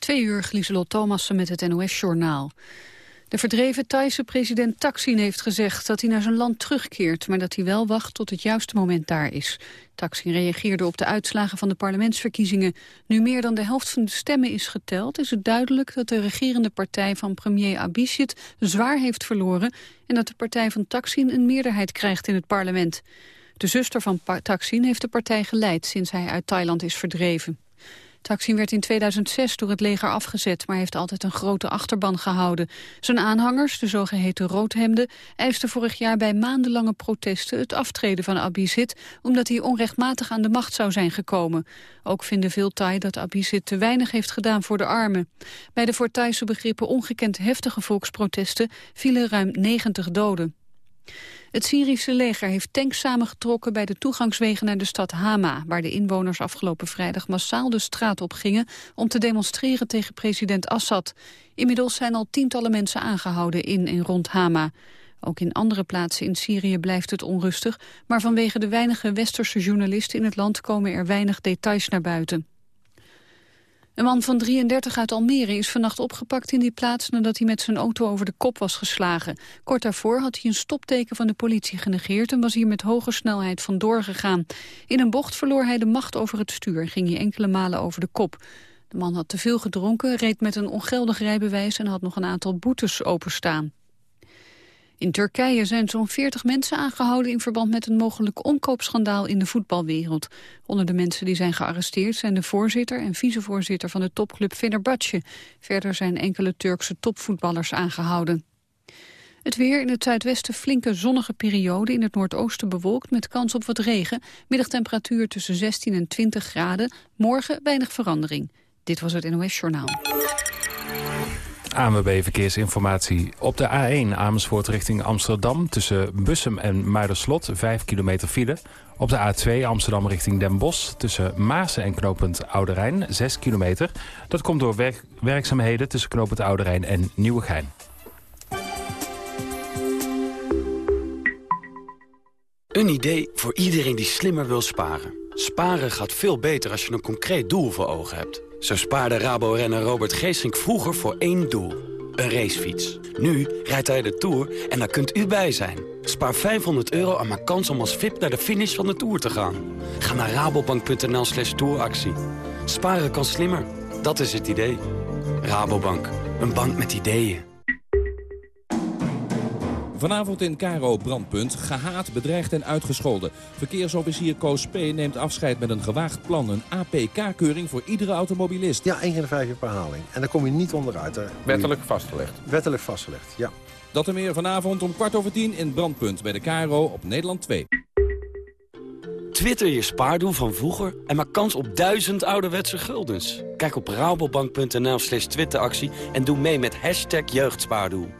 Twee uur, Lieselot Thomassen met het NOS-journaal. De verdreven Thaise president Thaksin heeft gezegd dat hij naar zijn land terugkeert... maar dat hij wel wacht tot het juiste moment daar is. Thaksin reageerde op de uitslagen van de parlementsverkiezingen. Nu meer dan de helft van de stemmen is geteld... is het duidelijk dat de regerende partij van premier Abhisit zwaar heeft verloren... en dat de partij van Thaksin een meerderheid krijgt in het parlement. De zuster van Thaksin heeft de partij geleid sinds hij uit Thailand is verdreven. Taksin werd in 2006 door het leger afgezet, maar heeft altijd een grote achterban gehouden. Zijn aanhangers, de zogeheten roodhemden, eisten vorig jaar bij maandenlange protesten het aftreden van Abizid, omdat hij onrechtmatig aan de macht zou zijn gekomen. Ook vinden veel Thai dat Abizid te weinig heeft gedaan voor de armen. Bij de voor Thaise begrippen ongekend heftige volksprotesten vielen ruim 90 doden. Het Syrische leger heeft tanks samengetrokken bij de toegangswegen naar de stad Hama, waar de inwoners afgelopen vrijdag massaal de straat op gingen om te demonstreren tegen president Assad. Inmiddels zijn al tientallen mensen aangehouden in en rond Hama. Ook in andere plaatsen in Syrië blijft het onrustig, maar vanwege de weinige westerse journalisten in het land komen er weinig details naar buiten. Een man van 33 uit Almere is vannacht opgepakt in die plaats... nadat hij met zijn auto over de kop was geslagen. Kort daarvoor had hij een stopteken van de politie genegeerd... en was hier met hoge snelheid vandoor gegaan. In een bocht verloor hij de macht over het stuur... en ging hij enkele malen over de kop. De man had te veel gedronken, reed met een ongeldig rijbewijs... en had nog een aantal boetes openstaan. In Turkije zijn zo'n 40 mensen aangehouden in verband met een mogelijk omkoopschandaal in de voetbalwereld. Onder de mensen die zijn gearresteerd zijn de voorzitter en vicevoorzitter van de topclub Fenerbahce. Verder zijn enkele Turkse topvoetballers aangehouden. Het weer in het zuidwesten flinke zonnige periode, in het noordoosten bewolkt met kans op wat regen. Middagtemperatuur tussen 16 en 20 graden, morgen weinig verandering. Dit was het NOS Journaal. ANWB Verkeersinformatie. Op de A1 Amersfoort richting Amsterdam... tussen Bussum en Muiderslot, 5 kilometer file. Op de A2 Amsterdam richting Den Bosch... tussen Maasen en knooppunt Oude Rijn, 6 kilometer. Dat komt door werkzaamheden tussen knooppunt Oude Rijn en Nieuwegein. Een idee voor iedereen die slimmer wil sparen. Sparen gaat veel beter als je een concreet doel voor ogen hebt. Zo spaarde Rabo-renner Robert Geesink vroeger voor één doel. Een racefiets. Nu rijdt hij de Tour en daar kunt u bij zijn. Spaar 500 euro en maak kans om als VIP naar de finish van de Tour te gaan. Ga naar rabobank.nl slash touractie. Sparen kan slimmer. Dat is het idee. Rabobank. Een bank met ideeën. Vanavond in Karo Brandpunt, gehaat, bedreigd en uitgescholden. Verkeersofficier Koos P. neemt afscheid met een gewaagd plan. Een APK-keuring voor iedere automobilist. Ja, één keer de vijf jaar per haling. En daar kom je niet onderuit. Hè. Wettelijk vastgelegd. Wettelijk vastgelegd, ja. Dat en meer vanavond om kwart over tien in Brandpunt bij de Karo op Nederland 2. Twitter je spaardoel van vroeger en maak kans op duizend ouderwetse guldens. Kijk op rabobank.nl slash twitteractie en doe mee met hashtag jeugdspaardoel.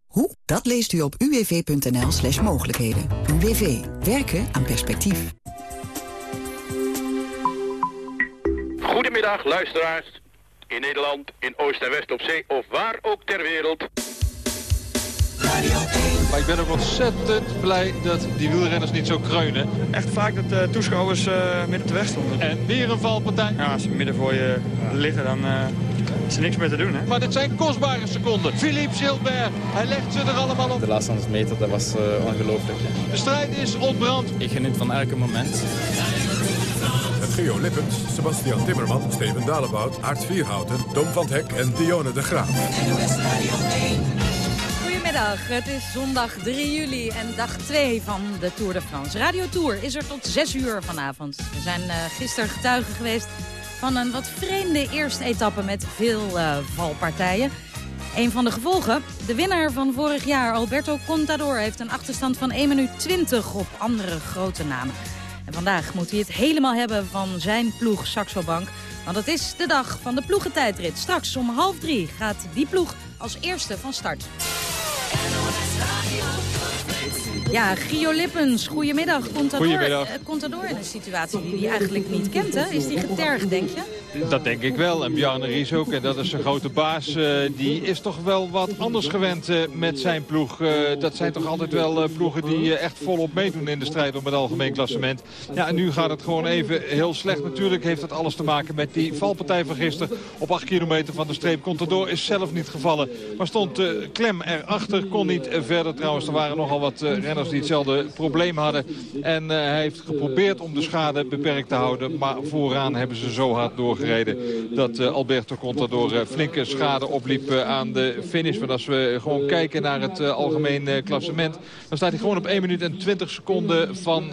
Hoe? Dat leest u op uwv.nl slash mogelijkheden. UWV. Werken aan perspectief. Goedemiddag, luisteraars. In Nederland, in Oost en West op zee of waar ook ter wereld. Maar ik ben ook ontzettend blij dat die wielrenners niet zo kreunen. Echt vaak dat de toeschouwers uh, midden te weg stonden. En weer een valpartij. Ja, als ze midden voor je liggen, dan uh, is er niks meer te doen. Hè? Maar dit zijn kostbare seconden. Philippe Gilbert, hij legt ze er allemaal op. De laatste 100 meter, dat was uh, ongelooflijk. De strijd is ontbrand. Ik geniet van elke moment. Geo Lippens, Sebastian Timmerman, Steven Dalebout, Aart Vierhouten, Tom van Hek en Dionne de Graaf. Goedemiddag, het is zondag 3 juli en dag 2 van de Tour de France. Radio Tour is er tot 6 uur vanavond. We zijn uh, gisteren getuigen geweest van een wat vreemde eerste etappe met veel uh, valpartijen. Een van de gevolgen, de winnaar van vorig jaar, Alberto Contador... heeft een achterstand van 1 minuut 20 op andere grote namen. En vandaag moet hij het helemaal hebben van zijn ploeg Saxo Bank... Want het is de dag van de ploegentijdrit. Straks om half drie gaat die ploeg als eerste van start. NOS Radio. Ja, Gio Lippens, goedemiddag. Contador, Goedemiddag. eh, Contador in een situatie die hij eigenlijk niet kent, hè? Is die getergd, denk je? Dat denk ik wel. En Bjarne Ries ook. En dat is zijn grote baas. eh, die is toch wel wat anders gewend eh, met zijn ploeg. Dat zijn toch altijd wel ploegen die echt volop meedoen in de strijd om het algemeen klassement. Ja, en nu gaat het gewoon even heel slecht. Natuurlijk heeft dat alles te maken met die valpartij van gisteren. Op 8 kilometer van de streep. Contador is zelf niet gevallen. Maar stond klem erachter. Kon niet verder trouwens. Er waren nogal wat eh, renners die hetzelfde probleem hadden. En eh, hij heeft geprobeerd om de schade beperkt te houden. Maar vooraan hebben ze zo hard doorgereden dat eh, Alberto Contador eh, flinke schade opliep aan de finish. Want als we gewoon kijken naar het algemeen klassement... dan staat hij gewoon op 1 minuut en 20 seconden van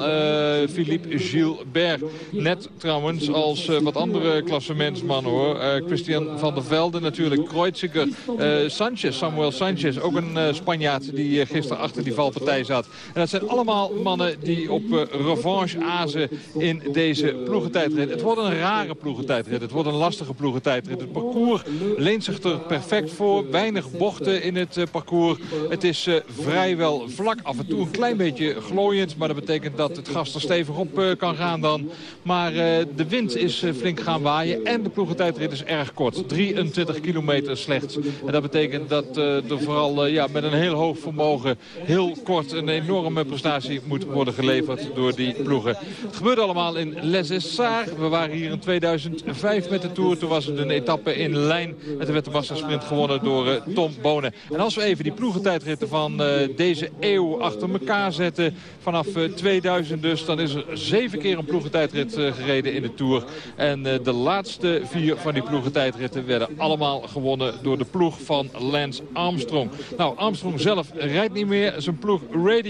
Philippe Gilbert. Net trouwens als wat andere klassementsmannen hoor. Christian van der Velde natuurlijk, Kreuziger, Sanchez, Samuel Sanchez. Ook een Spanjaard die gisteren achter die valpartij zat. En dat zijn allemaal mannen die op eh, revanche azen in deze ploegentijdrit. Het wordt een rare ploegentijdrit. Het wordt een lastige ploegentijdrit. Het parcours leent zich er perfect voor. Weinig bochten in het eh, parcours. Het is eh, vrijwel vlak. Af en toe een klein beetje glooiend. Maar dat betekent dat het gas er stevig op kan gaan dan. Maar de wind is flink gaan waaien. En de ploegentijdrit is erg kort. 23 kilometer slechts. En dat betekent dat er vooral ja, met een heel hoog vermogen... heel kort een enorme prestatie moet worden geleverd door die ploegen. Het gebeurde allemaal in Les Essarts. We waren hier in 2005 met de Tour. Toen was het een etappe in lijn. En toen werd de massasprint gewonnen door eh, Tom Bonen. En als we even die ploegentijdritten van eh, deze eeuw achter elkaar zetten... vanaf eh, 2000 dus, dan is er zeven keer een ploegentijdrit eh, gereden in de Tour. En eh, de laatste vier van die ploegentijdritten werden allemaal gewonnen... door de ploeg van Lance Armstrong. Nou, Armstrong zelf rijdt niet meer. Zijn ploeg Radio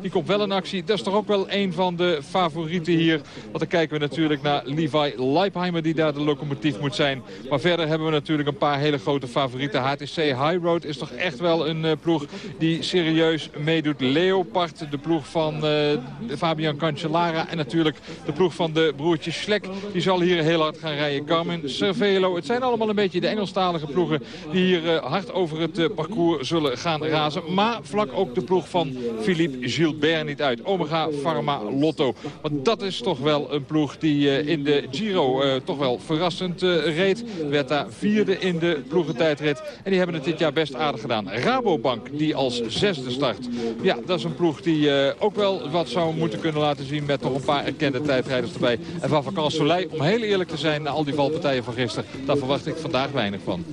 Die komt wel in actie. Dat is toch ook wel een van de favorieten hier. Want dan kijken we natuurlijk naar Levi Leipheimer... die daar de locomotief moet zijn. Maar verder hebben we natuurlijk een paar hele grote favorieten. HTC High Road is toch echt wel een eh, ploeg die serieus meedoet. Leopard, de ploeg van eh, Fabian Cancellara... en natuurlijk de ploeg van de broertjes Schlek. Die zal hier heel hard gaan rijden. Carmen Cervelo. Het zijn allemaal een beetje de Engelstalige ploegen... die hier eh, hard over het parcours zullen gaan razen. Maar vlak ook de ploeg van Philippe Gilbert niet uit. Omega Pharma Lotto. Want dat is toch wel een ploeg die eh, in de Giro eh, toch wel verrassend eh, reed. Werd daar vierde in de ploegentijdrit. En die hebben het dit jaar best aardig gedaan. Rabobank die als zesde start. Ja, dat is een ploeg die ook wel wat zou moeten kunnen laten zien... met nog een paar erkende tijdrijders erbij. En van Vakant Soleil, om heel eerlijk te zijn... na al die valpartijen van gisteren, daar verwacht ik vandaag weinig van.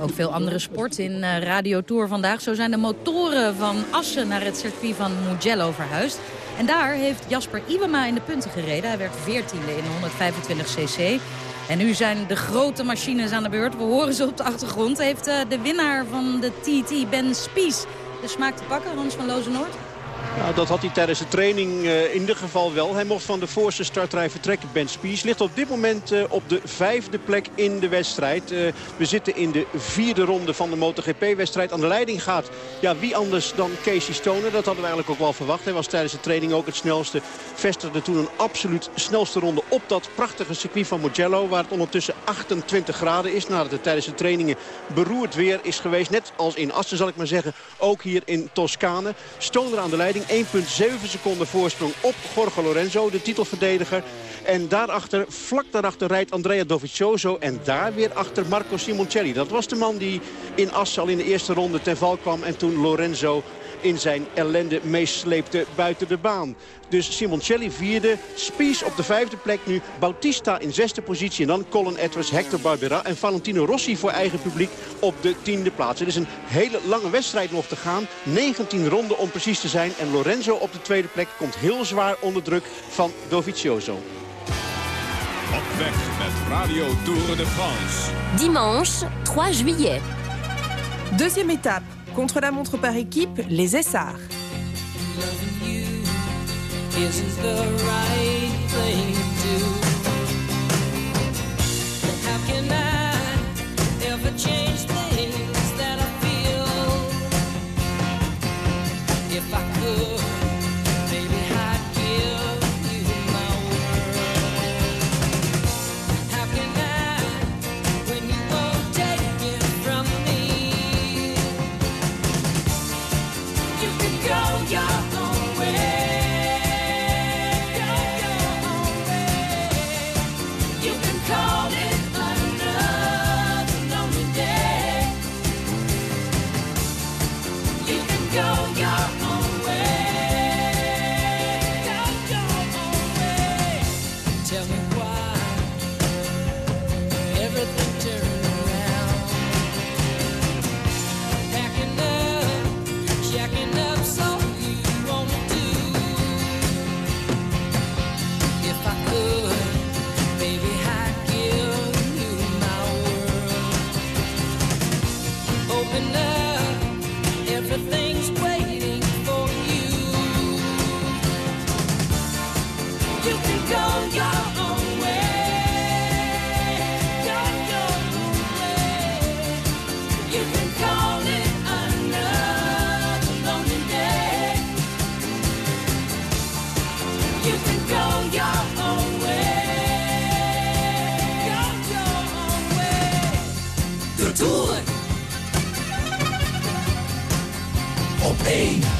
Ook veel andere sport in Radio Tour vandaag. Zo zijn de motoren van Assen naar het circuit van Mugello verhuisd. En daar heeft Jasper Iwema in de punten gereden. Hij werd 14e in 125 cc. En nu zijn de grote machines aan de beurt. We horen ze op de achtergrond. Heeft eh, de winnaar van de TT, Ben Spies, de smaak te pakken, Hans van Lozenoord? Nou, dat had hij tijdens de training uh, in ieder geval wel. Hij mocht van de voorste startrij vertrekken. Ben Spies ligt op dit moment uh, op de vijfde plek in de wedstrijd. Uh, we zitten in de vierde ronde van de MotoGP-wedstrijd. Aan de leiding gaat ja, wie anders dan Casey Stoner. Dat hadden we eigenlijk ook wel verwacht. Hij was tijdens de training ook het snelste. Vestigde toen een absoluut snelste ronde op dat prachtige circuit van Mugello. Waar het ondertussen 28 graden is. Nadat het tijdens de trainingen beroerd weer is geweest. Net als in Assen zal ik maar zeggen. Ook hier in Toscane. Stoner aan de leiding. 1,7 seconden voorsprong op Jorge Lorenzo, de titelverdediger. En daarachter, vlak daarachter rijdt Andrea Dovizioso. En daar weer achter Marco Simoncelli. Dat was de man die in Assen al in de eerste ronde ten val kwam. En toen Lorenzo in zijn ellende meesleepte buiten de baan. Dus Simoncelli vierde, Spies op de vijfde plek nu, Bautista in zesde positie... en dan Colin Edwards, Hector Barbera en Valentino Rossi voor eigen publiek op de tiende plaats. Het is een hele lange wedstrijd nog te gaan, 19 ronden om precies te zijn... en Lorenzo op de tweede plek komt heel zwaar onder druk van Dovizioso. Op weg met Radio Tour de France. Dimanche 3 juillet. Deuxième étape. Contre la montre par équipe, les Essarts. Tour. Op één.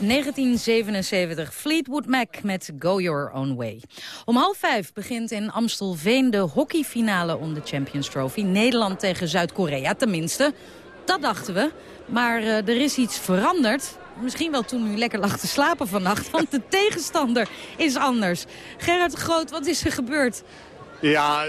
1977 Fleetwood Mac met Go Your Own Way. Om half vijf begint in Amstelveen de hockeyfinale om de Champions Trophy. Nederland tegen Zuid-Korea tenminste. Dat dachten we. Maar uh, er is iets veranderd. Misschien wel toen u lekker lag te slapen vannacht. Want de tegenstander is anders. Gerard Groot, wat is er gebeurd? Ja,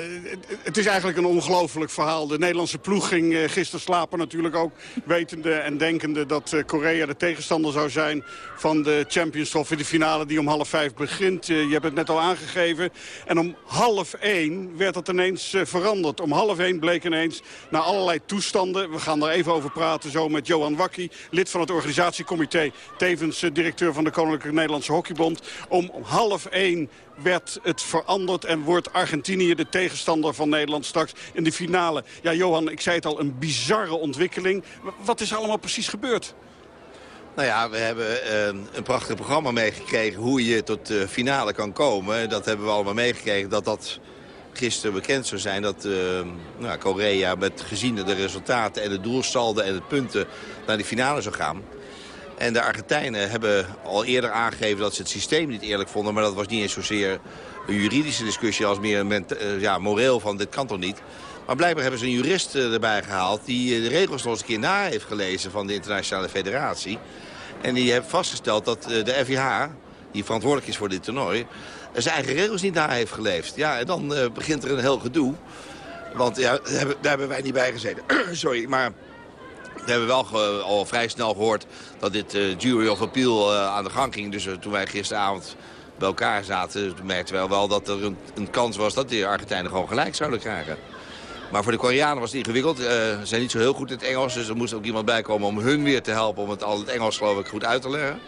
het is eigenlijk een ongelooflijk verhaal. De Nederlandse ploeg ging eh, gisteren slapen natuurlijk ook... wetende en denkende dat eh, Korea de tegenstander zou zijn... van de Champions Trophy, de finale die om half vijf begint. Eh, je hebt het net al aangegeven. En om half één werd het ineens veranderd. Om half één bleek ineens, na allerlei toestanden... we gaan daar even over praten zo met Johan Wakkie... lid van het organisatiecomité, tevens directeur van de Koninklijke Nederlandse Hockeybond... om half één werd het veranderd en wordt Argentinië de tegenstander van Nederland straks in de finale. Ja, Johan, ik zei het al, een bizarre ontwikkeling. Wat is allemaal precies gebeurd? Nou ja, we hebben uh, een prachtig programma meegekregen hoe je tot de finale kan komen. Dat hebben we allemaal meegekregen dat dat gisteren bekend zou zijn. Dat uh, nou, Korea met gezien de resultaten en de doelsalden en de punten naar de finale zou gaan. En de Argentijnen hebben al eerder aangegeven dat ze het systeem niet eerlijk vonden. Maar dat was niet eens zozeer een juridische discussie als meer een ja, moreel van dit kan toch niet. Maar blijkbaar hebben ze een jurist erbij gehaald die de regels nog eens een keer na heeft gelezen van de internationale federatie. En die heeft vastgesteld dat de FIH, die verantwoordelijk is voor dit toernooi, zijn eigen regels niet na heeft geleefd. Ja, en dan begint er een heel gedoe. Want ja, daar hebben wij niet bij gezeten. Sorry, maar we hebben wel al vrij snel gehoord dat dit jury of appeal aan de gang ging. Dus uh, toen wij gisteravond bij elkaar zaten, merkten we wel dat er een, een, kans was dat de Argentijnen gewoon gelijk zouden krijgen. Maar voor de Koreanen was het ingewikkeld. Ze zijn niet zo heel goed in het Engels, dus er moest ook iemand bij komen om hun weer te helpen om het al het Engels geloof ik goed uit te leggen.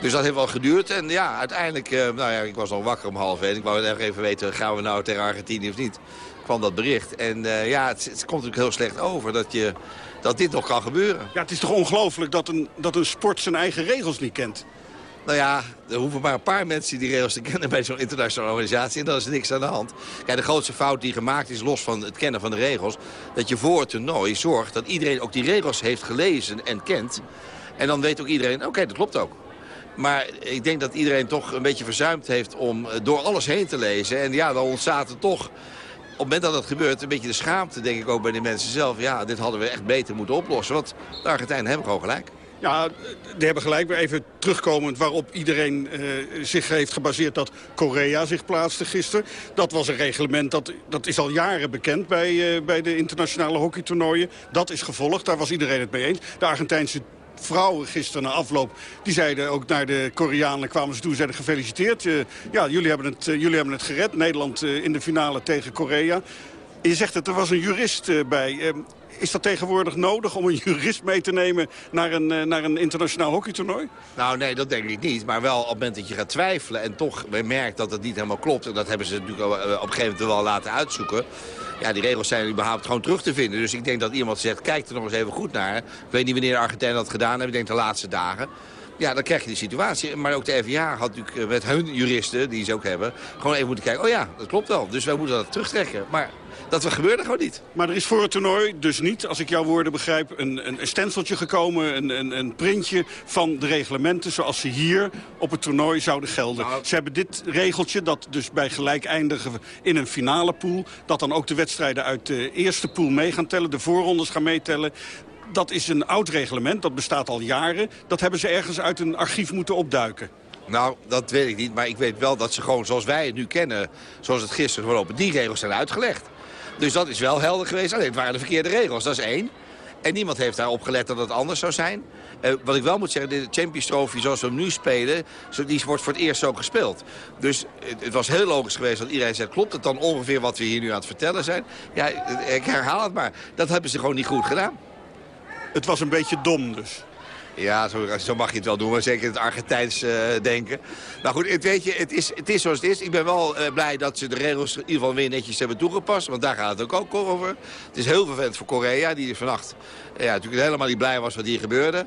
Dus dat heeft wel geduurd. En ja, uiteindelijk, nou ja, ik was nog wakker om half één. Ik wou nog even weten, gaan we nou tegen Argentinië of niet? Kwam dat bericht. En ja, het komt natuurlijk heel slecht over dat je dat dit nog kan gebeuren. Ja, het is toch ongelooflijk dat een, dat een sport zijn eigen regels niet kent? Nou ja, er hoeven maar een paar mensen die regels te kennen bij zo'n internationale organisatie. En dan is er niks aan de hand. Kijk, de grootste fout die gemaakt is, los van het kennen van de regels... dat je voor het toernooi zorgt dat iedereen ook die regels heeft gelezen en kent. En dan weet ook iedereen, oké, dat klopt ook. Maar ik denk dat iedereen toch een beetje verzuimd heeft om door alles heen te lezen. En ja, dan ontstaat er toch het moment dat dat gebeurt, een beetje de schaamte, denk ik ook bij de mensen zelf. Ja, dit hadden we echt beter moeten oplossen. Want de Argentijnen hebben gewoon gelijk. Ja, die hebben gelijk. weer even terugkomend waarop iedereen uh, zich heeft gebaseerd dat Korea zich plaatste gisteren. Dat was een reglement, dat, dat is al jaren bekend bij, uh, bij de internationale hockeytoernooien. Dat is gevolgd, daar was iedereen het mee eens. De Argentijnse vrouwen gisteren na afloop... die zeiden ook naar de Koreanen, kwamen ze toe zeiden gefeliciteerd. Uh, ja, jullie hebben, het, uh, jullie hebben het gered. Nederland uh, in de finale tegen Korea. Je zegt dat er was een jurist eh, bij. Eh, is dat tegenwoordig nodig om een jurist mee te nemen naar een, eh, naar een internationaal hockeytoernooi? Nou nee, dat denk ik niet. Maar wel op het moment dat je gaat twijfelen en toch merkt dat het niet helemaal klopt... en dat hebben ze natuurlijk eh, op een gegeven moment wel laten uitzoeken... Ja, die regels zijn überhaupt gewoon terug te vinden. Dus ik denk dat iemand zegt, kijk er nog eens even goed naar. Ik weet niet wanneer de Argentijnen dat gedaan hebben. Ik denk de laatste dagen. Ja, dan krijg je die situatie. Maar ook de FIA had natuurlijk eh, met hun juristen, die ze ook hebben... gewoon even moeten kijken, oh ja, dat klopt wel. Dus wij moeten dat terugtrekken. Maar dat gebeurde gewoon niet. Maar er is voor het toernooi dus niet, als ik jouw woorden begrijp... een, een, gekomen, een, een, een printje van de reglementen... zoals ze hier op het toernooi zouden gelden. Ze hebben dit regeltje, dat dus bij gelijk eindigen in een finale pool... dat dan ook de wedstrijden uit de eerste pool mee gaan tellen... de voorrondes gaan meetellen dat is een oud reglement, dat bestaat al jaren. Dat hebben ze ergens uit een archief moeten opduiken. Nou, dat weet ik niet. Maar ik weet wel dat ze gewoon zoals wij het nu kennen... zoals het gisteren gelopen, die regels zijn uitgelegd. Dus dat is wel helder geweest. Alleen het waren de verkeerde regels, dat is één. En niemand heeft daarop gelet dat het anders zou zijn. Uh, wat ik wel moet zeggen, de Champions Trophy zoals we hem nu spelen... die wordt voor het eerst zo gespeeld. Dus het, het was heel logisch geweest dat iedereen zegt... klopt het dan ongeveer wat we hier nu aan het vertellen zijn? Ja, ik herhaal het maar. Dat hebben ze gewoon niet goed gedaan. Het was een beetje dom dus. Ja, zo, zo, mag je het wel doen, maar zeker het Argentijns uh, denken. Nou goed, het, weet je, het, is, het is zoals het is. Ik ben wel uh, blij dat ze de regels in ieder geval weer netjes hebben toegepast. Want daar gaat het ook, over. Het is heel vervelend voor Korea, die vannacht ja, natuurlijk helemaal niet blij was wat hier gebeurde.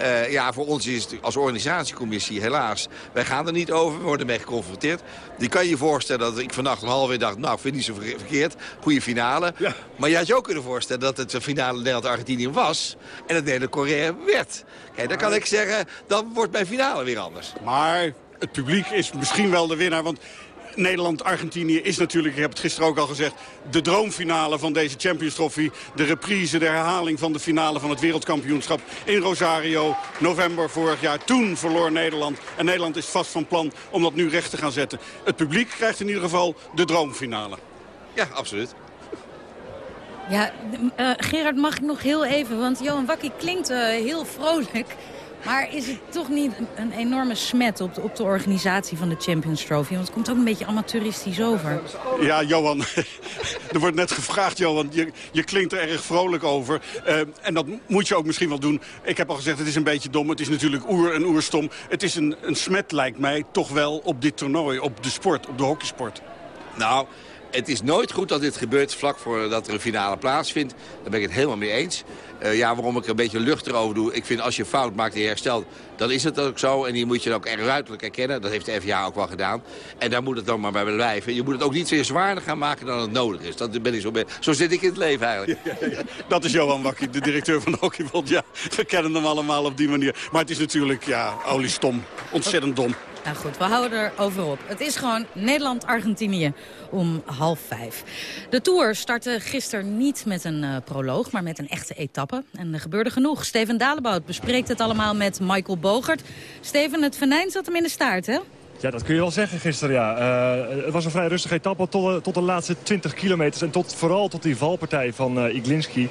Uh, ja, voor ons is het als organisatiecommissie helaas. Wij gaan er niet over, we worden mee geconfronteerd. Die kan je je voorstellen dat ik vannacht om half uur dacht... nou, ik vind het niet zo verkeerd, goede finale. Ja. Maar je had je ook kunnen voorstellen dat het finale Nederland-Argentinië was... en het Nederland-Korea werd. Kijk, dan kan ik zeggen, dan wordt mijn finale weer anders. Maar het publiek is misschien wel de winnaar, want... Nederland-Argentinië is natuurlijk, ik heb het gisteren ook al gezegd... de droomfinale van deze Champions Trophy. De reprise, de herhaling van de finale van het wereldkampioenschap in Rosario. November vorig jaar. Toen verloor Nederland. En Nederland is vast van plan om dat nu recht te gaan zetten. Het publiek krijgt in ieder geval de droomfinale. Ja, absoluut. Ja, uh, Gerard, mag ik nog heel even? Want Johan Wakkie klinkt uh, heel vrolijk. Maar is het toch niet een enorme smet op de, op de organisatie van de Champions Trophy? Want het komt ook een beetje amateuristisch over. Ja, Johan, er wordt net gevraagd, Johan. Je, je klinkt er erg vrolijk over. Uh, en dat moet je ook misschien wel doen. Ik heb al gezegd, het is een beetje dom. Het is natuurlijk oer en oerstom. Het is een, een smet, lijkt mij, toch wel op dit toernooi. Op de sport, op de hockeysport. Nou, het is nooit goed dat dit gebeurt vlak voordat er een finale plaatsvindt. Daar ben ik het helemaal mee eens. Uh, ja, waarom ik er een beetje lucht erover doe. Ik vind als je fout maakt en je herstelt, dan is het ook zo. En die moet je dan ook ruidelijk erkennen. Dat heeft de FIA ook wel gedaan. En daar moet het dan maar bij blijven. Je moet het ook niet weer zwaarder gaan maken dan het nodig is. Dat ben ik zo, zo zit ik in het leven eigenlijk. Dat is Johan Wakkie, de directeur van de Hockeybond. Ja, we kennen hem allemaal op die manier. Maar het is natuurlijk, ja, oliestom. Ontzettend dom. Nou goed, we houden er over op. Het is gewoon Nederland-Argentinië om half vijf. De Tour startte gisteren niet met een uh, proloog, maar met een echte etappe. En er gebeurde genoeg. Steven Dalebout bespreekt het allemaal met Michael Bogert. Steven, het venijn zat hem in de staart, hè? Ja, dat kun je wel zeggen gisteren, ja. Uh, het was een vrij rustige etappe tot, tot de laatste 20 kilometers. En tot, vooral tot die valpartij van uh, Iglinski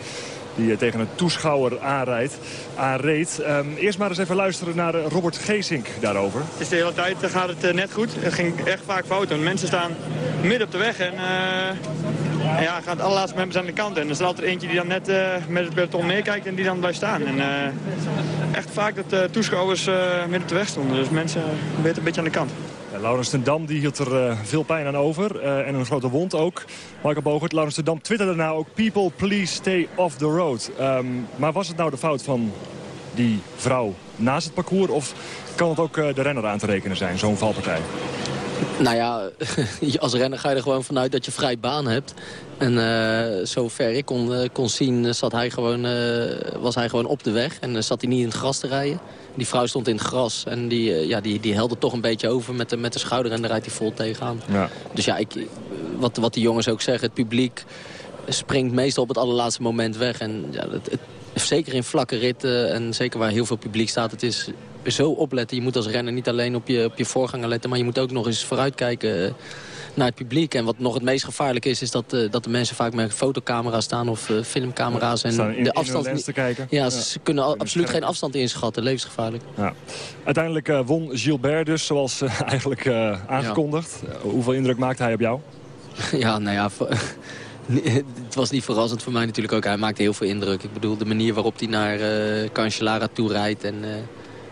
die tegen een toeschouwer aanrijdt, aanreed. Um, eerst maar eens even luisteren naar Robert Geesink daarover. Het is de hele tijd gaat het net goed. Het ging echt vaak fout. En mensen staan midden op de weg en... En ja, gaat allerlaatste moment aan de kant. En er is er eentje die dan net met het peloton meekijkt en die dan blijft staan. En echt vaak dat uh, toeschouwers midden op de weg stonden. Dus mensen weten een beetje aan de kant. Laurens ten die hield er uh, veel pijn aan over. Uh, en een grote wond ook. Michael Bogert, Laurens ten twitterde nou ook... People, please stay off the road. Um, maar was het nou de fout van die vrouw naast het parcours? Of kan het ook uh, de renner aan te rekenen zijn, zo'n valpartij? Nou ja, als renner ga je er gewoon vanuit dat je vrij baan hebt. En zover ik kon, kon zien, zat hij gewoon, was hij gewoon op de weg. En zat hij niet in het gras te rijden. Die vrouw stond in het gras en die, ja, die, die helde toch een beetje over met de, met de schouder. En daar rijdt hij vol tegenaan. Ja. Dus ja, ik, wat, wat die jongens ook zeggen, het publiek springt meestal op het allerlaatste moment weg. En ja, het, het, zeker in vlakke ritten en zeker waar heel veel publiek staat, het is zo opletten. Je moet als renner niet alleen op je, op je voorganger letten, maar je moet ook nog eens vooruitkijken naar het publiek. En wat nog het meest gevaarlijk is, is dat, uh, dat de mensen vaak met fotocamera's staan of uh, filmcamera's. En in, de afstand te kijken. Ja, ze kunnen absoluut geen afstand inschatten. Levensgevaarlijk. Ja. Uiteindelijk uh, won Gilbert dus, zoals eigenlijk aangekondigd. Ja. hoeveel indruk maakte hij op jou? Ja, nou ja... het was niet verrassend voor mij natuurlijk ook. Hij maakte heel veel indruk. Ik bedoel, de manier waarop hij naar eh Cancellara toe rijdt... en eh,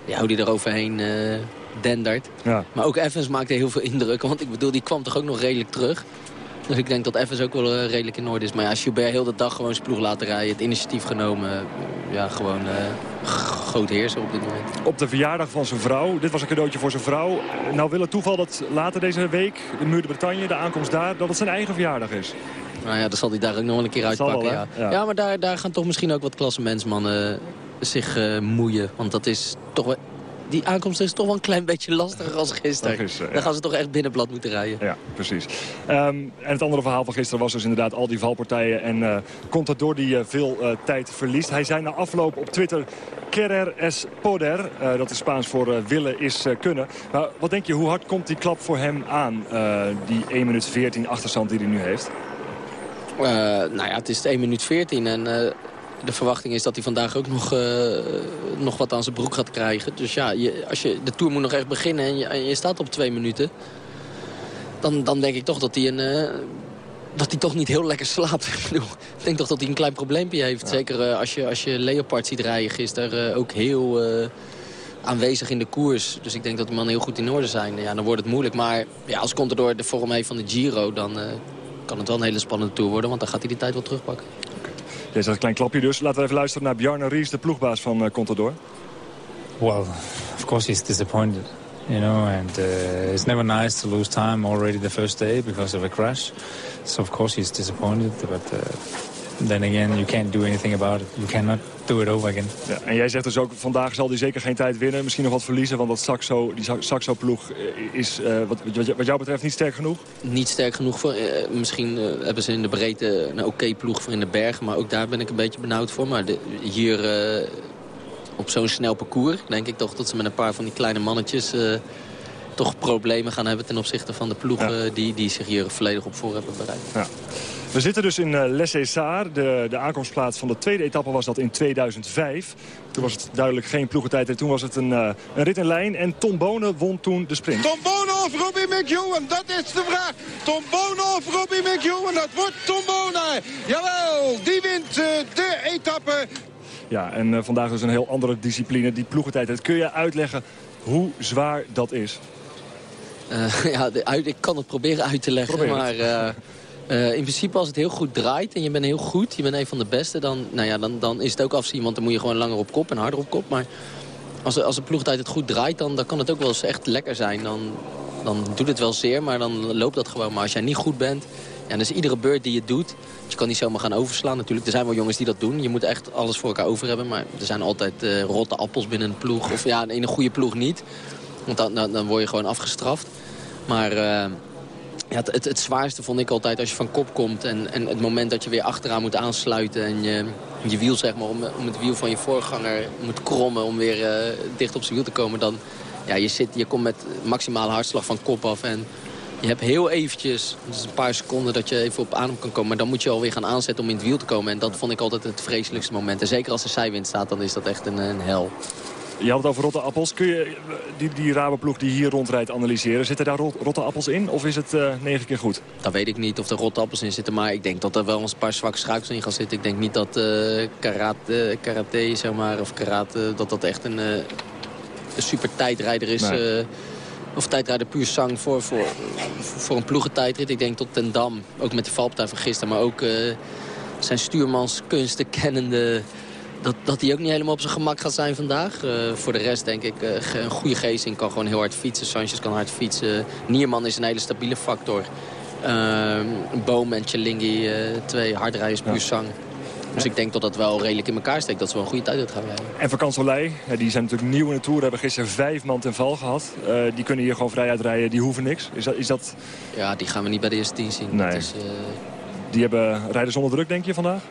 ja, hoe hij er overheen eh, dendert. Ja. Maar ook Evans maakte heel veel indruk. Want ik bedoel, die kwam toch ook nog redelijk terug. Dus ik denk dat Evans ook wel eh, redelijk in orde is. Maar ja, Schubert heel de dag gewoon zijn ploeg laten rijden. Het initiatief genomen. ja, gewoon eh, groot heerser op dit moment. Op de verjaardag van zijn vrouw. Dit was een cadeautje voor zijn vrouw. Nou wil het toeval dat later deze week, de Muur de Bretagne, de aankomst daar, dat het zijn eigen verjaardag is. Nou ja, dan zal hij daar ook nog wel een keer Dat uitpakken. wel, ja. Ja. Maar daar, daar gaan toch misschien ook wat klassementsmannen zich eh, moeien. Want dat is toch wel... Die aankomst is toch wel een klein beetje lastiger als gisteren. Ja. Dan gaan ze toch echt binnenblad moeten rijden. Ja, precies. Ehm, en het andere verhaal van gisteren was dus inderdaad al die valpartijen. En eh Contador die eh, veel eh, tijd verliest. Hij zei na afloop op Twitter... Querer es poder. Eh, dat is Spaans voor eh, willen is eh, kunnen. Maar wat denk je, hoe hard komt die klap voor hem aan? eh, die 1 minuut 14 achterstand die hij nu heeft? Eh, nou ja, het is 1 minuut 14 en eh, de verwachting is dat hij vandaag ook nog, eh, nog wat aan zijn broek gaat krijgen. Dus ja, je, als je, de Tour moet nog echt beginnen en je, en je staat op twee minuten... Dan, dan denk ik toch dat hij een... eh, dat hij toch niet heel lekker slaapt. Ik bedoel, ik denk toch dat hij een klein probleempje heeft. Zeker eh, als, je, als je Leopard ziet rijden gisteren. ook heel aanwezig in de koers. Dus ik denk dat de mannen heel goed in orde zijn. Ja, dan wordt het moeilijk. Maar ja, als Contador de vorm heeft van de Giro... dan kan het wel een hele spannende Tour worden. Want dan gaat hij die tijd wel terugpakken. Deze een klein klapje dus. Laten we even luisteren naar Bjarne Ries, de ploegbaas van eh, Contador. Well, of course he's disappointed, you know, and uh, it's never nice to lose time already the first day because of a crash. So of course he's disappointed, but uh, then again, you can't do anything about it. You cannot do it over again. Ja, en jij zegt dus ook, vandaag zal hij zeker geen tijd winnen. Misschien nog wat verliezen, want dat Saxo, die Sa- Saxo-ploeg eh, is eh, wat, wat, jou betreft niet sterk genoeg. Niet sterk genoeg voor. eh, misschien eh, hebben ze in de breedte een oké ploeg voor in de bergen. Maar ook daar ben ik een beetje benauwd voor. Maar de- hier eh, op zo'n snel parcours denk ik toch dat ze met een paar van die kleine mannetjes... eh, toch problemen gaan hebben ten opzichte van de ploegen die, die zich hier volledig op voor hebben bereid. Ja. We zitten dus in uh, Les Essarts. De, de aankomstplaats van de tweede etappe was dat in 2005. Toen was het duidelijk geen ploegentijd. En toen was het een, eh, een rit in lijn. En Tom Bonen won toen de sprint. Tom Bonen of Robbie McEwen, dat is de vraag. Tom Bonen of Robbie McEwen, dat wordt Tom Bonen. Jawel, die wint eh, de etappe. Ja, en eh, vandaag dus een heel andere discipline. Die ploegentijd. Kun je uitleggen hoe zwaar dat is? Eh, ja, de, uit, ik kan het proberen uit te leggen. Probeer maar eh, in principe als het heel goed draait en je bent heel goed, je bent een van de beste, dan, nou ja, dan, dan is het ook afzien. Want dan moet je gewoon langer op kop en harder op kop. Maar als, als de ploegtijd het goed draait, dan, dan kan het ook wel eens echt lekker zijn. Dan, dan doet het wel zeer, maar dan loopt dat gewoon. Maar als jij niet goed bent, ja, dan is iedere beurt die je doet... Je kan niet zomaar gaan overslaan natuurlijk. Er zijn wel jongens die dat doen. Je moet echt alles voor elkaar over hebben. Maar er zijn altijd eh, rotte appels binnen een ploeg. Of ja, in een goede ploeg niet. Want dan, dan, dan word je gewoon afgestraft. Maar eh, ja, het, het, zwaarste vond ik altijd als je van kop komt... en, en het moment dat je weer achteraan moet aansluiten... en je, je wiel zeg maar, om, om het wiel van je voorganger moet krommen... om weer eh, dicht op zijn wiel te komen... dan ja, je, zit, je komt met maximale hartslag van kop af... en je hebt heel eventjes, dus een paar seconden dat je even op adem kan komen... maar dan moet je alweer gaan aanzetten om in het wiel te komen. En dat vond ik altijd het vreselijkste moment. En zeker als er zijwind staat, dan is dat echt een, een hel. Je had het over rotte appels. Kun je eh, die, die Rabobank die hier rondrijdt analyseren? Zitten daar rot- rotte appels in of is het eh, negen keer goed? Dat weet ik niet of er rotte appels in zitten. Maar ik denk dat er wel een paar zwakke schuifels in gaan zitten. Ik denk niet dat eh, karate, karate, zeg maar, of karate, dat dat echt een, eh, een super tijdrijder is. Nee. eh, of tijdrijder puur zang voor, voor, voor een ploegentijdrit. Ik denk tot Ten Dam, ook met die valpartij van gisteren. Maar ook eh, zijn stuurmanskunsten kennende... Dat, dat hij ook niet helemaal op zijn gemak gaat zijn vandaag. Eh, voor de rest denk ik, eh, een goede geesting kan gewoon heel hard fietsen. Sanchez kan hard fietsen. Nierman is een hele stabiele factor. Ehm, Boom en Chalingi, eh, twee hardrijders puur zang. Dus ik denk dat dat wel redelijk in elkaar steekt. Dat ze wel een goede tijd uit gaan rijden. En Van die zijn natuurlijk nieuw in de Tour. Hebben gisteren vijf man ten val gehad. Eh, die kunnen hier gewoon vrij uitrijden. Die hoeven niks. Is dat, is dat, Ja, die gaan we niet bij de eerste tien zien. Nee. Is, die hebben, rijden zonder druk, denk je, vandaag?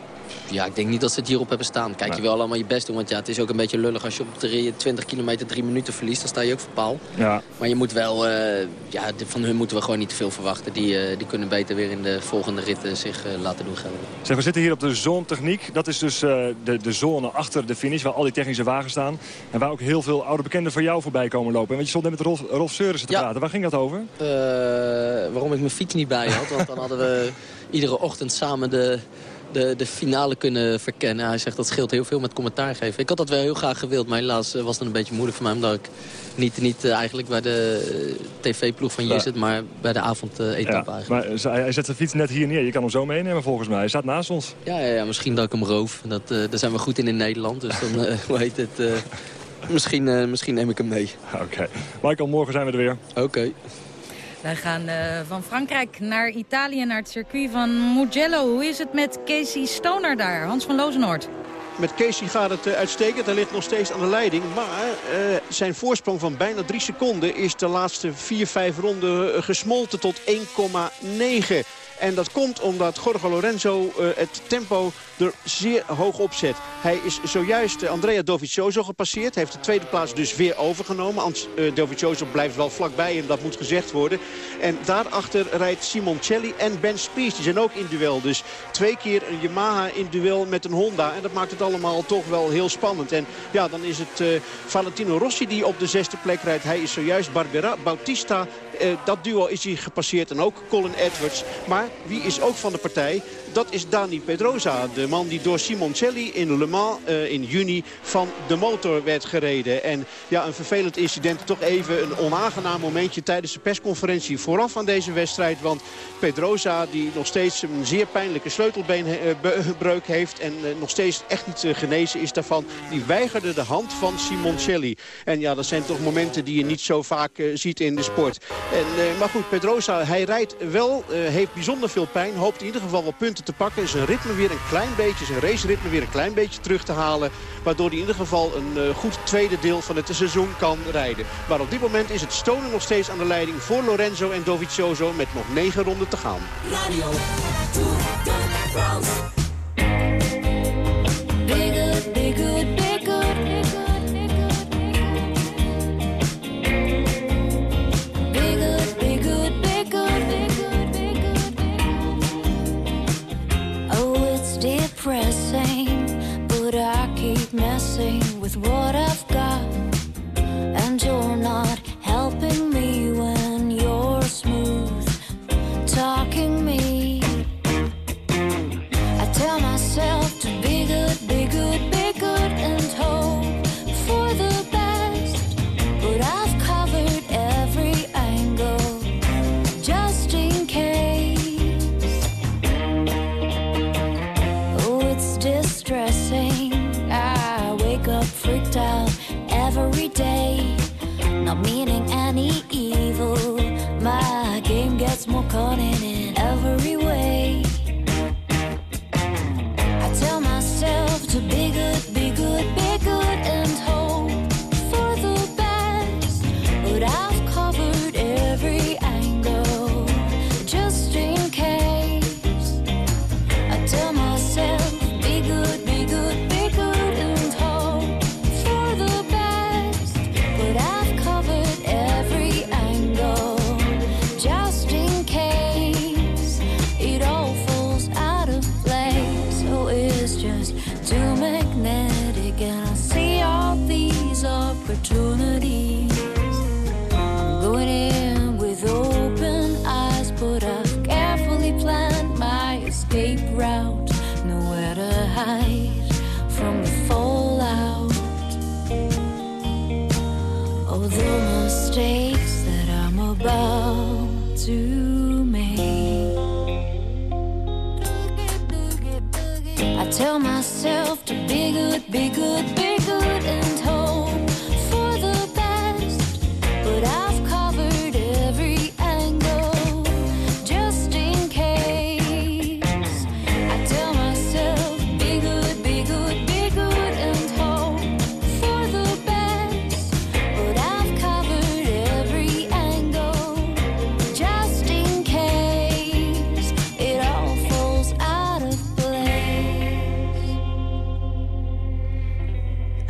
Ja, ik denk niet dat ze het hierop hebben staan. Kijk, Nee. je wil allemaal je best doen. Want ja, het is ook een beetje lullig als je op drie- 20 kilometer drie minuten verliest. Dan sta je ook voor paal. Ja. Maar je moet wel, eh, ja, de- van hun moeten we gewoon niet te veel verwachten. Die, eh, die kunnen beter weer in de volgende ritten zich eh, laten doen gelden. Zeg, we zitten hier op de zone techniek. Dat is dus de, de zone achter de finish, waar al die technische wagens staan. En waar ook heel veel oude bekenden van jou voorbij komen lopen. En want je stond net met Rolf, Rolf Seurissen te Ja. praten. Waar ging dat over? Waarom ik mijn fiets niet bij had. Want dan hadden we iedere ochtend samen de, de, de finale kunnen verkennen. Hij zegt dat scheelt heel veel met commentaar geven. Ik had dat wel heel graag gewild, maar helaas eh, was het een beetje moeilijk voor mij... omdat ik niet, niet eh, eigenlijk bij de eh, tv-ploeg van Ja. zit, maar bij de avondetappe Ja, eigenlijk. maar hij zet zijn fiets net hier neer. Je kan hem zo meenemen volgens mij. Hij staat naast ons. Ja, ja, ja, misschien dat ik hem roof. Dat, daar zijn we goed in in Nederland. Dus dan, eh, hoe heet het... misschien, misschien neem ik hem mee. Oké. Michael, morgen zijn we er weer. Oké. Wij gaan eh, van Frankrijk naar Italië, naar het circuit van Mugello. Hoe is het met Casey Stoner daar? Hans van Lozenoord. Met Casey gaat het eh, uitstekend. Hij ligt nog steeds aan de leiding. Maar eh, zijn voorsprong van bijna drie seconden is de laatste vier, vijf ronden gesmolten tot 1,9. En dat komt omdat Jorge Lorenzo het tempo er zeer hoog op zet. Hij is zojuist eh, Andrea Dovizioso gepasseerd. Heeft de tweede plaats dus weer overgenomen. Ant- eh, Dovizioso blijft wel vlakbij hem, dat moet gezegd worden. En daarachter rijdt Simoncelli en Ben Spies. Die zijn ook in duel. Dus twee keer een Yamaha in duel met een Honda. En dat maakt het allemaal toch wel heel spannend. En ja, dan is het eh, Valentino Rossi die op de zesde plek rijdt. Hij is zojuist Barbera Bautista. Dat duo is hij gepasseerd. En ook Colin Edwards. Maar wie is ook van de partij? Dat is Dani Pedrosa. De man die door Simoncelli in Le Mans eh, in juni van de motor werd gereden. En ja, een vervelend incident. Toch even een onaangenaam momentje tijdens de persconferentie vooraf aan deze wedstrijd. Want Pedrosa die nog steeds een zeer pijnlijke sleutelbeenbreuk heeft. En eh, nog steeds echt niet eh, genezen is daarvan. Die weigerde de hand van Simoncelli. En ja, dat zijn toch momenten die je niet zo vaak eh, ziet in de sport. En, eh, maar goed, Pedrosa, hij rijdt wel, eh, heeft bijzonder veel pijn. Hoopt in ieder geval wel punten te pakken. Zijn ritme weer een klein beetje, zijn raceritme weer een klein beetje terug te halen. Waardoor hij in ieder geval een eh, goed tweede deel van het seizoen kan rijden. Maar op dit moment is het Stonen nog steeds aan de leiding voor Lorenzo en Dovizioso met nog negen ronden te gaan. Hide from the fallout. Oh, the mistakes that I'm about to make. I tell myself to be good, be good, be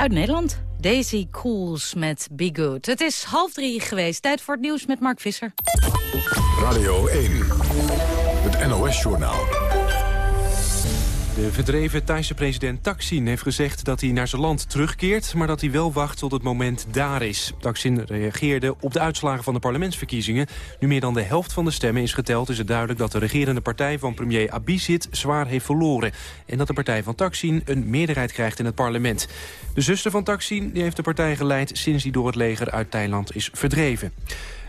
Uit Nederland. Daisy Cools met Be Good. Het is half drie geweest. Tijd voor het nieuws met Mark Visser. Radio 1, het NOS-journaal. De verdreven Thaise president Thaksin heeft gezegd dat hij naar zijn land terugkeert... maar dat hij wel wacht tot het moment daar is. Thaksin reageerde op de uitslagen van de parlementsverkiezingen. Nu meer dan de helft van de stemmen is geteld... is het duidelijk dat de regerende partij van premier Abhisit zwaar heeft verloren. En dat de partij van Thaksin een meerderheid krijgt in het parlement. De zuster van Thaksin heeft de partij geleid... sinds hij door het leger uit Thailand is verdreven.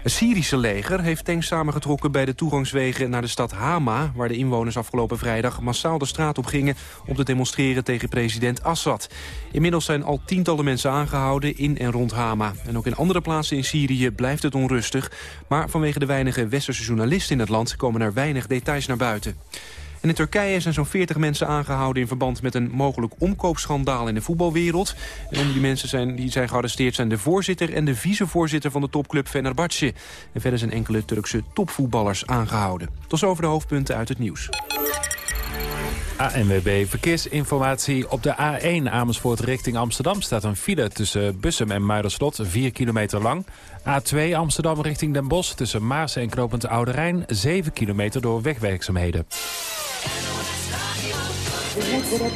Het Syrische leger heeft tanks samengetrokken bij de toegangswegen naar de stad Hama... waar de inwoners afgelopen vrijdag massaal de straat op gingen... om te demonstreren tegen president Assad. Inmiddels zijn al tientallen mensen aangehouden in en rond Hama. En ook in andere plaatsen in Syrië blijft het onrustig. Maar vanwege de weinige westerse journalisten in het land... komen er weinig details naar buiten. En in Turkije zijn zo'n 40 mensen aangehouden... in verband met een mogelijk omkoopschandaal in de voetbalwereld. En die mensen zijn, die zijn gearresteerd zijn de voorzitter... en de vicevoorzitter van de topclub Fenerbahce. En verder zijn enkele Turkse topvoetballers aangehouden. Tot zover de hoofdpunten uit het nieuws. ANWB Verkeersinformatie. Op de A1 Amersfoort richting Amsterdam staat een file tussen Bussum en Muiderslot, 4 kilometer lang. A2 Amsterdam richting Den Bosch tussen Maarsen en Knopend Oude Rijn, 7 kilometer door wegwerkzaamheden.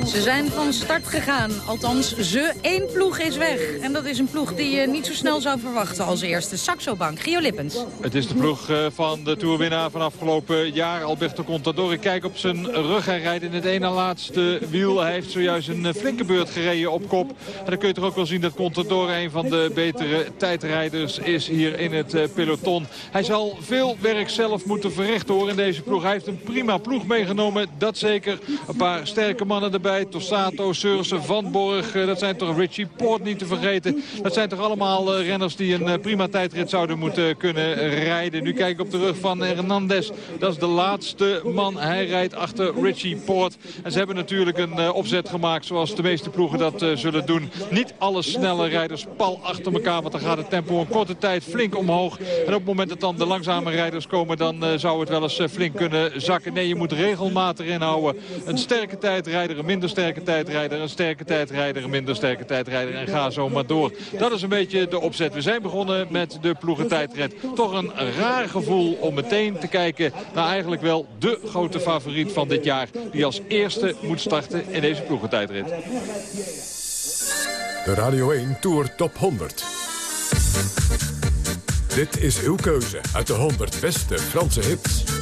Ze zijn van start gegaan. Althans, ze. één ploeg is weg. En dat is een ploeg die je niet zo snel zou verwachten als eerste. Saxo Bank, Gio Lippens. Het is de ploeg eh, van de toerwinnaar van afgelopen jaar, Alberto Contador. Ik kijk op zijn rug. Hij rijdt in het ene laatste wiel. Hij heeft zojuist een eh, flinke beurt gereden op kop. En dan kun je toch ook wel zien dat Contador een van de betere tijdrijders is hier in het eh, peloton. Hij zal veel werk zelf moeten verrichten hoor in deze ploeg. Hij heeft een prima ploeg meegenomen, dat zeker. Een paar sterke mannen erbij. Tossato, Sursen, Van Borg. eh, Dat zijn toch Richie Poort niet te vergeten. Dat zijn toch allemaal eh, renners die een eh, prima tijdrit zouden moeten kunnen rijden. Nu kijk ik op de rug van Hernandez. Dat is de laatste man. Hij rijdt achter Richie Poort. En ze hebben natuurlijk een opzet gemaakt zoals de meeste ploegen dat zullen doen. Niet alle snelle rijders pal achter elkaar. Want dan gaat het tempo een korte tijd flink omhoog. En op het moment dat dan de langzame rijders komen... dan zou het wel eens flink kunnen zakken. Nee, je moet regelmatig inhouden. Een sterke een minder sterke tijdrijder... een sterke tijdrijder, een minder sterke tijdrijder. En ga zo maar door. Dat is een beetje de opzet. We zijn begonnen met de ploegentijdrit. Toch een raar gevoel om meteen te kijken... naar eigenlijk wel de grote favoriet van dit jaar... die als eerste moet starten in deze ploegentijdrit. De Radio 1 Tour Top 100. Dit is uw keuze uit de 100 beste Franse hits.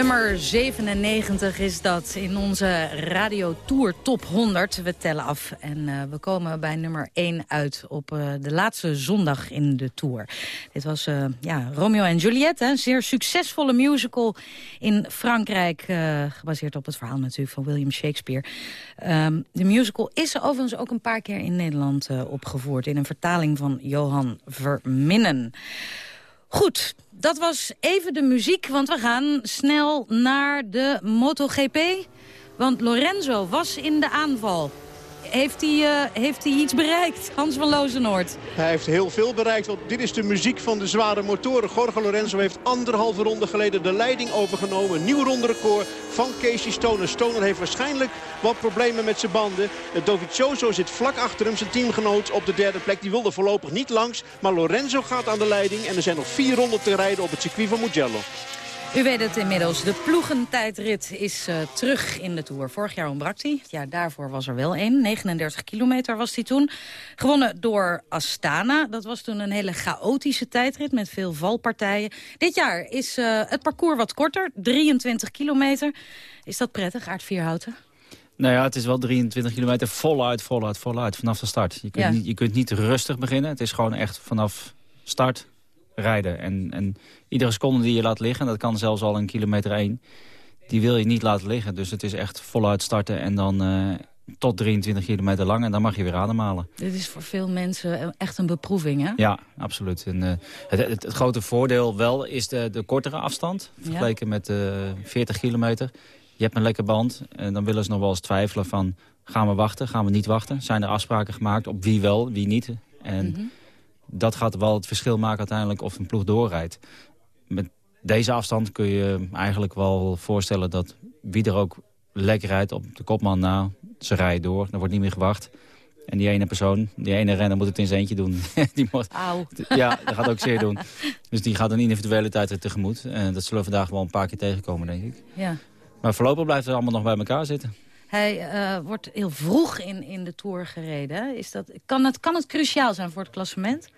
Nummer 97 is dat in onze Radio Tour Top 100. We tellen af en uh, we komen bij nummer 1 uit op uh, de laatste zondag in de Tour. Dit was uh, ja, Romeo en Juliet, een zeer succesvolle musical in Frankrijk. gebaseerd op het verhaal natuurlijk van William Shakespeare. Um, de musical is overigens ook een paar keer in Nederland opgevoerd... in een vertaling van Johan Verminnen. Goed, dat was even de muziek, want we gaan snel naar de MotoGP. Want Lorenzo was in de aanval. Heeft hij, uh, heeft hij iets bereikt, Hans van Lozenoord? Hij heeft heel veel bereikt, want dit is de muziek van de zware motoren. Jorge Lorenzo heeft anderhalve ronde geleden de leiding overgenomen. Nieuw ronderecord van Casey Stoner. Stoner heeft waarschijnlijk wat problemen met zijn banden. Dovizioso zit vlak achter hem, zijn teamgenoot op de derde plek. Die wilde voorlopig niet langs, maar Lorenzo gaat aan de leiding. En er zijn nog vier ronden te rijden op het circuit van Mugello. U weet het inmiddels, de ploegentijdrit is uh, terug in de Tour. Vorig jaar ontbrak hij, ja, daarvoor was er wel één. 39 kilometer was hij toen. Gewonnen door Astana. Dat was toen een hele chaotische tijdrit met veel valpartijen. Dit jaar is uh, het parcours wat korter, 23 kilometer. Is dat prettig, Aard Vierhouten? Nou ja, het is wel 23 kilometer voluit, voluit, voluit vanaf de start. Je kunt, Ja. niet, je kunt niet rustig beginnen. Het is gewoon echt vanaf start rijden. En, en iedere seconde die je laat liggen, dat kan zelfs al een kilometer één, die wil je niet laten liggen. Dus het is echt voluit starten en dan eh, tot 23 kilometer lang en dan mag je weer ademhalen. Dit is voor veel mensen echt een beproeving, hè? Ja, absoluut. En, eh, het, het, het grote voordeel wel is de, de kortere afstand, vergeleken met de 40 kilometer. Je hebt een lekker band en dan willen ze nog wel eens twijfelen van... gaan we wachten, gaan we niet wachten? Zijn er afspraken gemaakt op wie wel, wie niet? En dat gaat wel het verschil maken uiteindelijk of een ploeg doorrijdt. Met deze afstand kun je eigenlijk wel voorstellen dat wie er ook lekker rijdt op de kopman na, ze rijden door, er wordt niet meer gewacht. En die ene persoon, die ene renner moet het in zijn eentje doen. die moet, Auw. Ja, dat gaat ook zeer doen. Dus die gaat een individuele tijd tegemoet. En dat zullen we vandaag wel een paar keer tegenkomen, denk ik. Ja. Maar voorlopig blijft het allemaal nog bij elkaar zitten. Hij eh, wordt heel vroeg in, in de Tour gereden. Is dat, kan, het, kan het cruciaal zijn voor het klassement?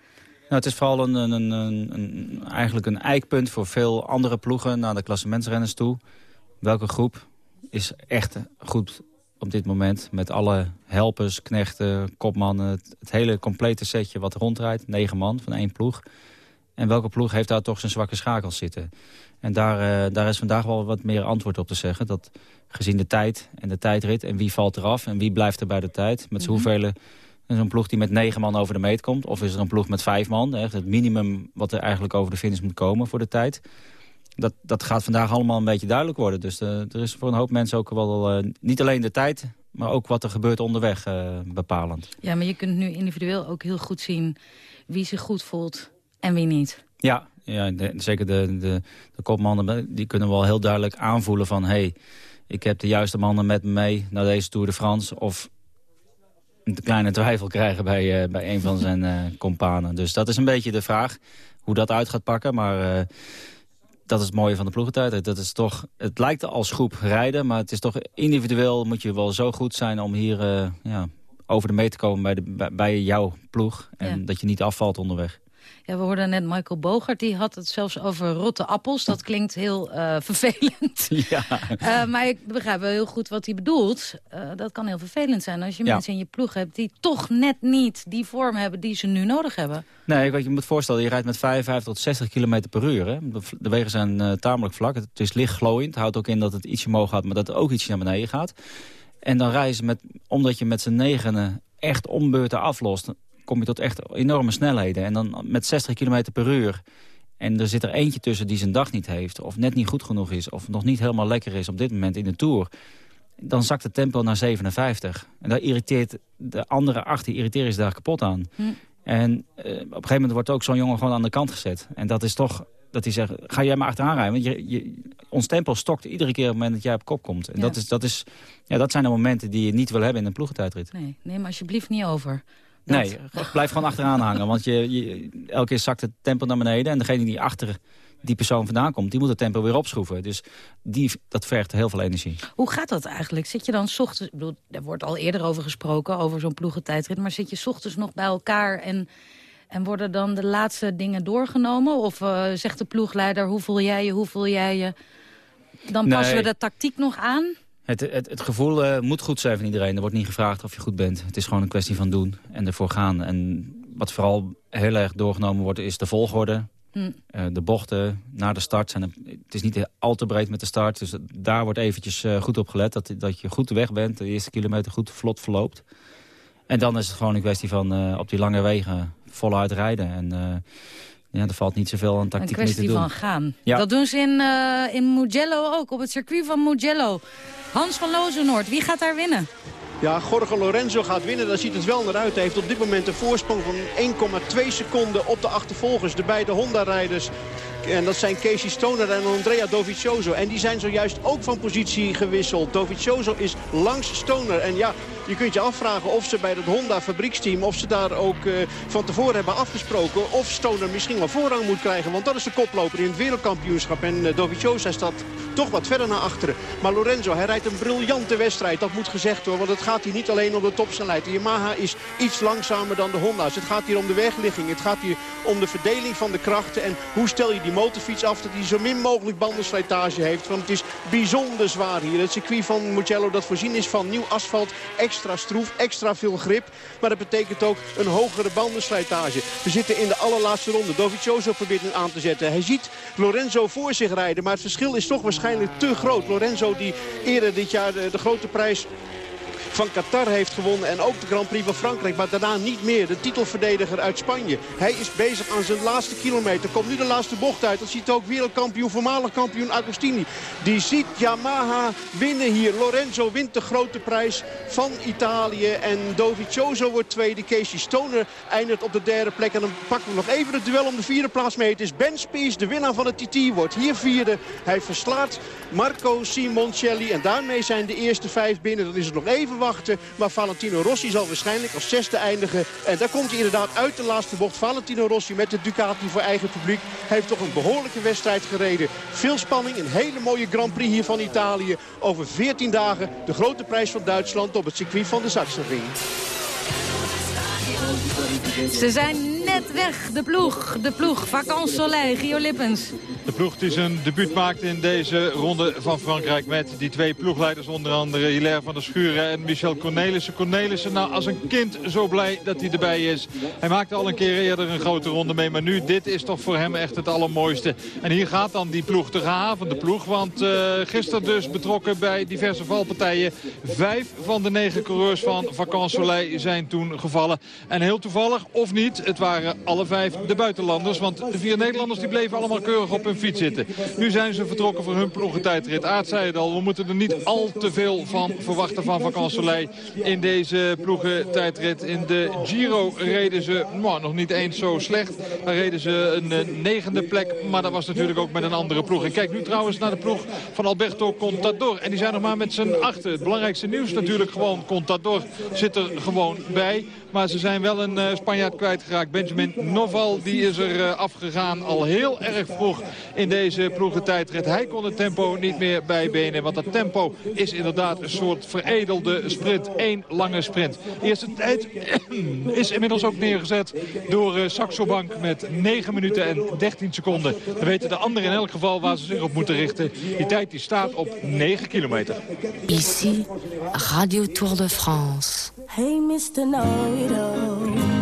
Nou, het is vooral een, een, een, een- eigenlijk een eikpunt voor veel andere ploegen naar de klassementsrenners toe. Welke groep is echt goed op dit moment met alle helpers, knechten, kopmannen, het, het hele complete setje wat rondrijdt, negen man van één ploeg. En welke ploeg heeft daar toch zijn zwakke schakels zitten? En daar, eh, daar is vandaag wel wat meer antwoord op te zeggen. Dat gezien de tijd en de tijdrit en wie valt eraf en wie blijft er bij de tijd. Met z'n hoeveel is er een ploeg die met negen man over de meet komt? Of is er een ploeg met vijf man? Echt het minimum wat er eigenlijk over de finish moet komen voor de tijd. Dat, dat gaat vandaag allemaal een beetje duidelijk worden. Dus eh, er is voor een hoop mensen ook wel eh, niet alleen de tijd... maar ook wat er gebeurt onderweg eh, bepalend. Ja, maar je kunt nu individueel ook heel goed zien wie zich goed voelt en wie niet. Ja, ja de- zeker de, de, de kopmannen die kunnen wel heel duidelijk aanvoelen van... hey, ik heb de juiste mannen met me mee naar deze Tour de France... of een kleine twijfel krijgen bij, eh, bij een van zijn eh companen. Dus dat is een beetje de vraag hoe dat uit gaat pakken. Maar eh, dat is het mooie van de ploegentijd. Dat is toch, het lijkt als groep rijden, maar het is toch individueel moet je wel zo goed zijn... om hier eh, ja, over de meet te komen bij, de, bij, bij jouw ploeg. En Ja. dat je niet afvalt onderweg. Ja, we hoorden net Michael Bogert, die had het zelfs over rotte appels. Dat klinkt heel eh, vervelend. Ja. Eh, maar ik begrijp wel heel goed wat hij bedoelt. Eh, dat kan heel vervelend zijn als je Ja. mensen in je ploeg hebt... die toch net niet die vorm hebben die ze nu nodig hebben. Nee, wat je moet voorstellen, je rijdt met 55 tot 60 km per uur. Hè. De, wegen zijn tamelijk vlak. Het is licht glooiend. Houdt ook in dat het ietsje omhoog gaat, maar dat het ook ietsje naar beneden gaat. En dan rijden ze met, omdat je met z'n negenen echt ombeurten aflost... kom je tot echt enorme snelheden. En dan met 60 km per uur... En er zit er eentje tussen die zijn dag niet heeft... of net niet goed genoeg is... of nog niet helemaal lekker is op dit moment in de Tour... dan zakt het tempo naar 57. En daar irriteert de andere acht, die irriteren zich daar kapot aan. Hm. En eh, op een gegeven moment wordt ook zo'n jongen gewoon aan de kant gezet. En dat is toch dat hij zegt, ga jij maar achteraan rijden. Want je, je, ons tempo stokt iedere keer op het moment dat jij op kop komt. En Ja. dat, is, dat, is, ja, dat zijn de momenten die je niet wil hebben in een ploegentijdrit. Nee, neem alsjeblieft niet over. Dat- Nee, blijf gewoon achteraan hangen. Want je, je, elke keer zakt het tempo naar beneden. En degene die achter die persoon vandaan komt, die moet het tempo weer opschroeven. Dus die, dat vergt heel veel energie. Hoe gaat dat eigenlijk? Zit je dan 's ochtends... Ik bedoel, er wordt al eerder over gesproken, over zo'n ploegentijdrit... maar zit je 's ochtends nog bij elkaar en, en worden dan de laatste dingen doorgenomen? Of eh, zegt de ploegleider, hoe voel jij je, hoe voel jij je? Dan Nee. passen we de tactiek nog aan. Het, het, het gevoel eh, moet goed zijn van iedereen. Er wordt niet gevraagd of je goed bent. Het is gewoon een kwestie van doen en ervoor gaan. En wat vooral heel erg doorgenomen wordt is de volgorde. Hm. Eh, de bochten na de start zijn... Het is niet al te breed met de start. Dus daar wordt eventjes eh, goed op gelet. Dat, dat je goed de weg bent. De eerste kilometer goed vlot verloopt. En dan is het gewoon een kwestie van op die lange wegen voluit rijden. En ja, er valt niet zoveel aan Een tactiek mee te kwestie doen. van gaan. Ja. Dat doen ze in, eh, in Mugello ook, op het circuit van Mugello. Hans van Lozenoord, wie gaat daar winnen? Ja, Jorge Lorenzo gaat winnen. Daar ziet het wel naar uit. Hij heeft op dit moment een voorsprong van 1,2 seconden op de achtervolgers. De beide Honda-rijders. En dat zijn Casey Stoner en Andrea Dovizioso. En die zijn zojuist ook van positie gewisseld. Dovizioso is langs Stoner. En ja, je kunt je afvragen of ze bij het Honda fabrieksteam... of ze daar ook eh, van tevoren hebben afgesproken... of Stoner misschien wel voorrang moet krijgen. Want dat is de koploper in het wereldkampioenschap. En uh, staat toch wat verder naar achteren. Maar Lorenzo, hij rijdt een briljante wedstrijd. Dat moet gezegd worden. Want het gaat hier niet alleen om de topsnelheid. De Yamaha is iets langzamer dan de Honda's. Het gaat hier om de wegligging. Het gaat hier om de verdeling van de krachten. En hoe stel je die motorfiets af dat hij zo min mogelijk bandenslijtage heeft. Want het is bijzonder zwaar hier. Het circuit van Mugello dat voorzien is van nieuw asfalt. Stroef, extra veel grip. Maar dat betekent ook een hogere bandenslijtage. We zitten in de allerlaatste ronde. Dovizioso probeert nu aan te zetten. Hij ziet Lorenzo voor zich rijden. Maar het verschil is toch waarschijnlijk te groot. Lorenzo die eerder dit jaar de grote prijs van Qatar heeft gewonnen. En ook de Grand Prix van Frankrijk. Maar daarna niet meer. De titelverdediger uit Spanje. Hij is bezig aan zijn laatste kilometer. Komt nu de laatste bocht uit. Dat ziet ook wereldkampioen, voormalig kampioen Agostini. Die ziet Yamaha winnen hier. Lorenzo wint de grote prijs van Italië. En Dovizioso wordt tweede. Casey Stoner eindigt op de derde plek. En dan pakken we nog even het duel om de vierde plaats mee. Het is Ben Spies, de winnaar van het TT, wordt hier vierde. Hij verslaat Marco Simoncelli. En daarmee zijn de eerste vijf binnen. Dan is het nog even Maar Valentino Rossi zal waarschijnlijk als zesde eindigen. En daar komt hij inderdaad uit de laatste bocht. Valentino Rossi met de Ducati voor eigen publiek. Hij heeft toch een behoorlijke wedstrijd gereden. Veel spanning, een hele mooie Grand Prix hier van Italië. Over 14 dagen de grote prijs van Duitsland op het circuit van de Sachsenring. Ze zijn net weg, de ploeg. De ploeg, Vacances Soleil, Gio Lippens. De ploeg die zijn debuut maakt in deze ronde van Frankrijk... met die twee ploegleiders, onder andere Hilaire van der Schuren en Michel Cornelissen. Cornelissen, nou als een kind zo blij dat hij erbij is. Hij maakte al een keer eerder een grote ronde mee, maar nu, dit is toch voor hem echt het allermooiste. En hier gaat dan die ploeg, de ploeg. Want eh gisteren dus betrokken bij diverse valpartijen. Vijf van de negen coureurs van Vacances Soleil zijn toen gevallen. En heel toevallig, of niet, het waren alle vijf de buitenlanders. Want de vier Nederlanders die bleven allemaal keurig op hun fiets zitten. Nu zijn ze vertrokken voor hun ploegentijdrit. Aard zei het al, we moeten er niet al te veel van verwachten van Vacances Soleil. In deze ploegentijdrit. In de Giro reden ze nou, nog niet eens zo slecht. Daar reden ze een eh, negende plek. Maar dat was natuurlijk ook met een andere ploeg. En kijk nu trouwens naar de ploeg van Alberto Contador. En die zijn nog maar met z'n achter. Het belangrijkste nieuws natuurlijk gewoon. Contador zit er gewoon bij. Maar ze zijn wel een eh, Spanjaard kwijtgeraakt. Benjamin Noval die is er eh, afgegaan al heel erg vroeg in deze ploegentijdrit. Hij kon het tempo niet meer bijbenen. Want dat tempo is inderdaad een soort veredelde sprint. Eén lange sprint. De eerste tijd is inmiddels ook neergezet door eh, Saxo Bank met 9 minuten en 13 seconden. Dan weten de anderen in elk geval waar ze zich op moeten richten. Die tijd die staat op 9 kilometer. Ici, Radio Tour de France. Hey, Mr. Know-it-all.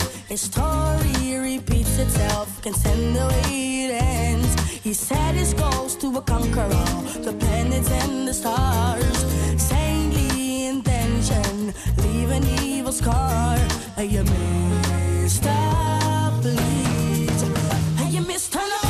His story repeats itself, can send the way it ends. He set his goals to conquer all the planets and the stars. Saintly intention, leave an evil scar. Hey, you Mr. Please. Hey, you Mr.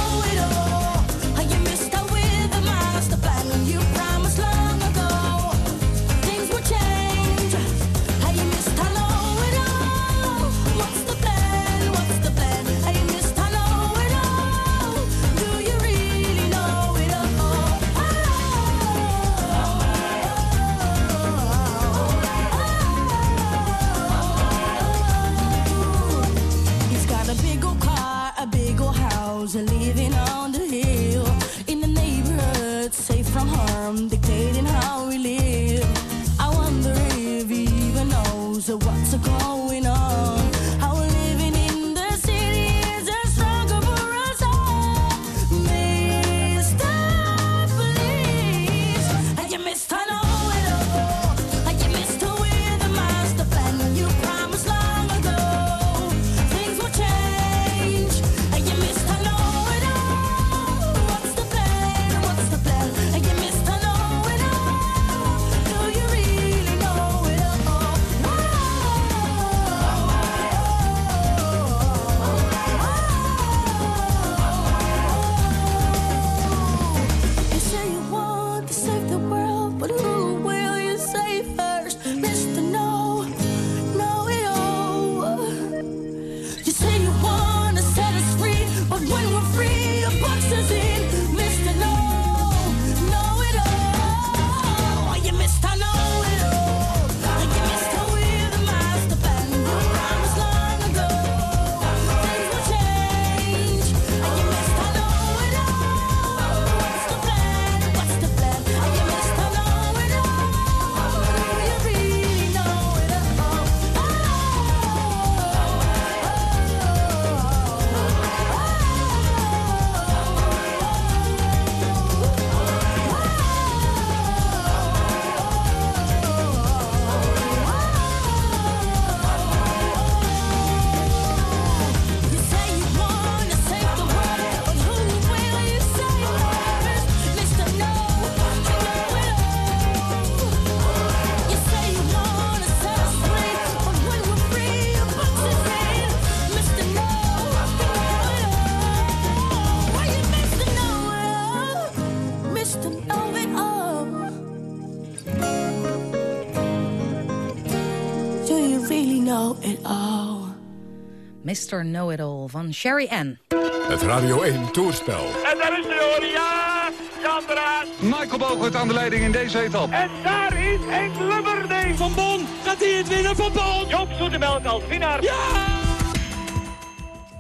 Mr. Know-it-all van Sherry Ann. Het Radio 1 Toerspel. En daar is de hoor, ja! Jan. Michael Bogert aan de leiding in deze etappe. En daar is Henk Lubberding. Van Bon, gaat hij het winnen van Bon? Joop Zoetemelk als winnaar. Ja!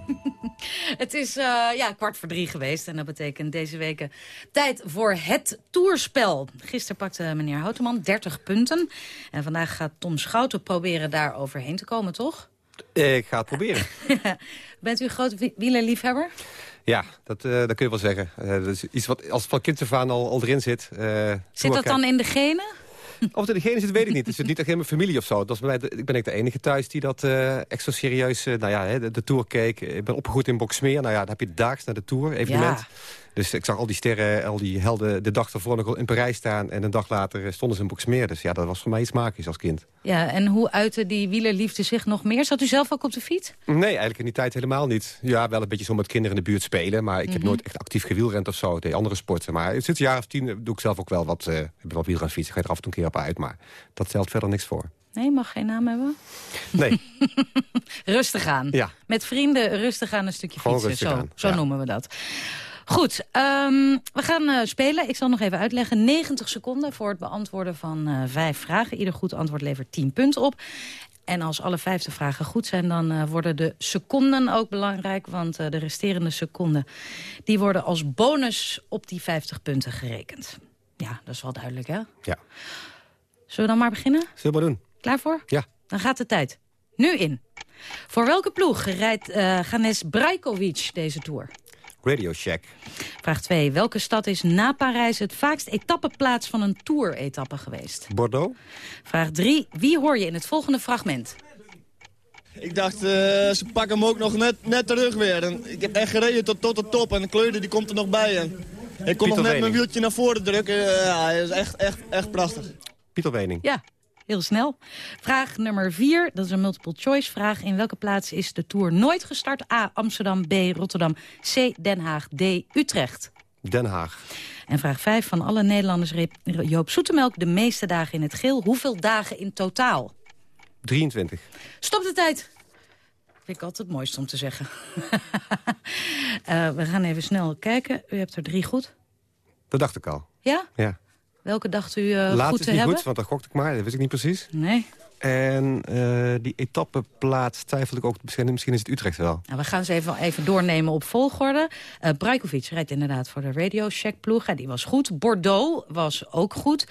Het is eh, ja, kwart voor drie geweest en dat betekent deze week tijd voor het toerspel. Gisteren pakte meneer Houteman 30 punten. En vandaag gaat Tom Schouten proberen daar overheen te komen, toch? Ik ga het proberen. Bent u een wi- wielerliefhebber? Ja, dat, eh, dat kun je wel zeggen. Eh, dat is iets wat als het van kind af aan al, al erin zit. Eh, Zit dat dan in de genen? Of het in degene zit, weet ik niet. Het zit niet echt in mijn familie of zo. Dat is bij mij, de- ik ben ik de enige thuis die dat eh, echt zo serieus... eh, nou ja, de, de Tour keek. Ik ben opgegroeid in Boksmeer. Nou ja, dan heb je daags naar de Tour, evenement. Ja. Dus ik zag al die sterren, al die helden de dag ervoor nog in Parijs staan. En een dag later stonden ze in Boksmeer. Dus ja, dat was voor mij iets magisch als kind. Ja, en hoe uitte die wielerliefde zich nog meer? Zat u zelf ook op de fiets? Nee, eigenlijk in die tijd helemaal niet. Ja, wel een beetje zo met kinderen in de buurt spelen. Maar ik heb Mhm. nooit echt actief gewielrend of zo. De andere sporten. Maar sinds een jaar of tien doe ik zelf ook wel wat, ben wat wielrenfiets. Ik ga er af en toe een keer op uit. Maar dat stelt verder niks voor. Nee, mag geen naam hebben. Nee, Rustig aan. Ja. Met vrienden rustig aan een stukje Gewoon fietsen. Zo, aan, zo ja. noemen we dat. Goed, ehm, we gaan eh, spelen. Ik zal nog even uitleggen. 90 seconden voor het beantwoorden van eh, vijf vragen. Ieder goed antwoord levert 10 punten op. En als alle vijfde vragen goed zijn, dan eh, worden de seconden ook belangrijk. Want de resterende seconden die worden als bonus op die 50 punten gerekend. Ja, dat is wel duidelijk, hè? ja. Zullen we dan maar beginnen? Zullen we maar doen? Klaar voor? Ja. Dan gaat de tijd. Nu in. Voor welke ploeg rijdt Ganes Brajkovic deze Tour? Radio Shack. Vraag 2. Welke stad is na Parijs het vaakst etappeplaats van een Tour-etappe geweest? Bordeaux. Vraag 3. Wie hoor je in het volgende fragment? Ik dacht, eh, ze pakken hem ook nog net, net terug weer. En ik heb echt gereden tot, tot de top en de kleuren die komt er nog bij. En ik kon nog net Wening. mijn wieltje naar voren drukken. Ja, het is echt, echt, echt prachtig. Pieter Wening. Ja, heel snel. Vraag nummer 4. Dat is een multiple choice vraag. In welke plaats is de Tour nooit gestart? A. Amsterdam. B. Rotterdam. C. Den Haag. D. Utrecht. Den Haag. En vraag 5. Van alle Nederlanders reed Joop Zoetemelk de meeste dagen in het geel. Hoeveel dagen in totaal? 23. Stop de tijd. Vind ik altijd het mooiste om te zeggen. Eh, we gaan even snel kijken. U hebt er drie goed. Dat dacht ik al. Ja? Ja. Welke dacht u eh, Laat goed is te niet hebben? goed, want dat gokte ik maar. Dat wist ik niet precies. Nee. En eh, die etappeplaats twijfel ik ook. Misschien, misschien is het Utrecht wel. Nou, we gaan ze even, even doornemen op volgorde. Brajkovic rijdt inderdaad voor de Radio Shack ploeg. Ja, die was goed. Bordeaux was ook goed.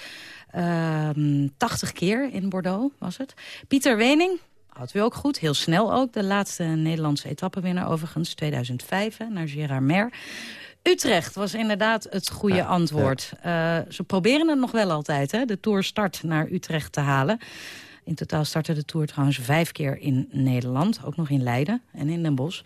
Ehm 80 keer in Bordeaux was het. Pieter Wening had u ook goed. Heel snel ook. De laatste Nederlandse etappenwinnaar overigens. 2005 hè, naar Gerard Mer. Utrecht was inderdaad het goede Ja, antwoord. Eh, ze proberen het nog wel altijd, hè, de Tour start naar Utrecht te halen. In totaal startte de Tour trouwens vijf keer in Nederland. Ook nog in Leiden en in Den Bosch.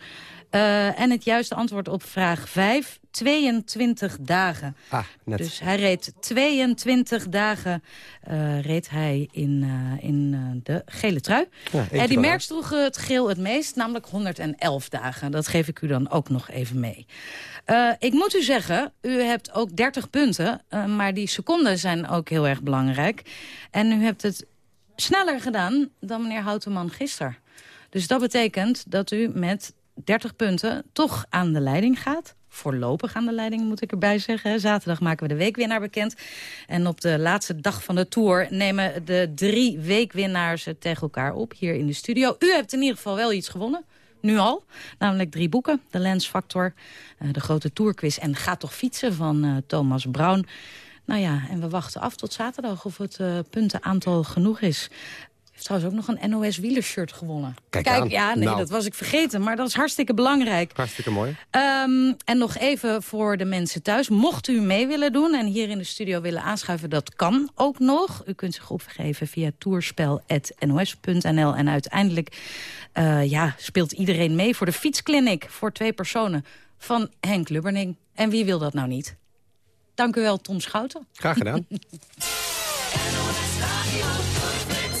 Eh, en het juiste antwoord op vraag 5, 22 dagen. Ah, net. Dus hij reed 22 dagen eh, reed hij in, eh, in de gele trui. Ja, Eddie wel, Merckx droeg het geel het meest, namelijk 111 dagen. Dat geef ik u dan ook nog even mee. Ik moet u zeggen, u hebt ook 30 punten, maar die seconden zijn ook heel erg belangrijk. En u hebt het sneller gedaan dan meneer Houteman gisteren. Dus dat betekent dat u met 30 punten toch aan de leiding gaat. Voorlopig aan de leiding, moet ik erbij zeggen. Zaterdag maken we de weekwinnaar bekend. En op de laatste dag van de Tour nemen de drie weekwinnaars het tegen elkaar op hier in de studio. U hebt in ieder geval wel iets gewonnen. Nu al. Namelijk drie boeken. De Lens Factor, eh, de grote tourquiz en Ga toch fietsen van eh, Thomas Brown. Nou ja, en we wachten af tot zaterdag of het eh, puntenaantal genoeg is. Heeft trouwens ook nog een NOS wielershirt gewonnen. Kijk aan. ja, nee, Nou. dat was ik vergeten. Maar dat is hartstikke belangrijk. Hartstikke mooi. Ehm, en nog even voor de mensen thuis. Mocht u mee willen doen en hier in de studio willen aanschuiven, dat kan ook nog. U kunt zich opgeven via toerspel.nos.nl. En uiteindelijk eh, ja, speelt iedereen mee voor de fietsclinic voor twee personen van Henk Lubberning. En wie wil dat nou niet? Dank u wel, Tom Schouten. Graag gedaan.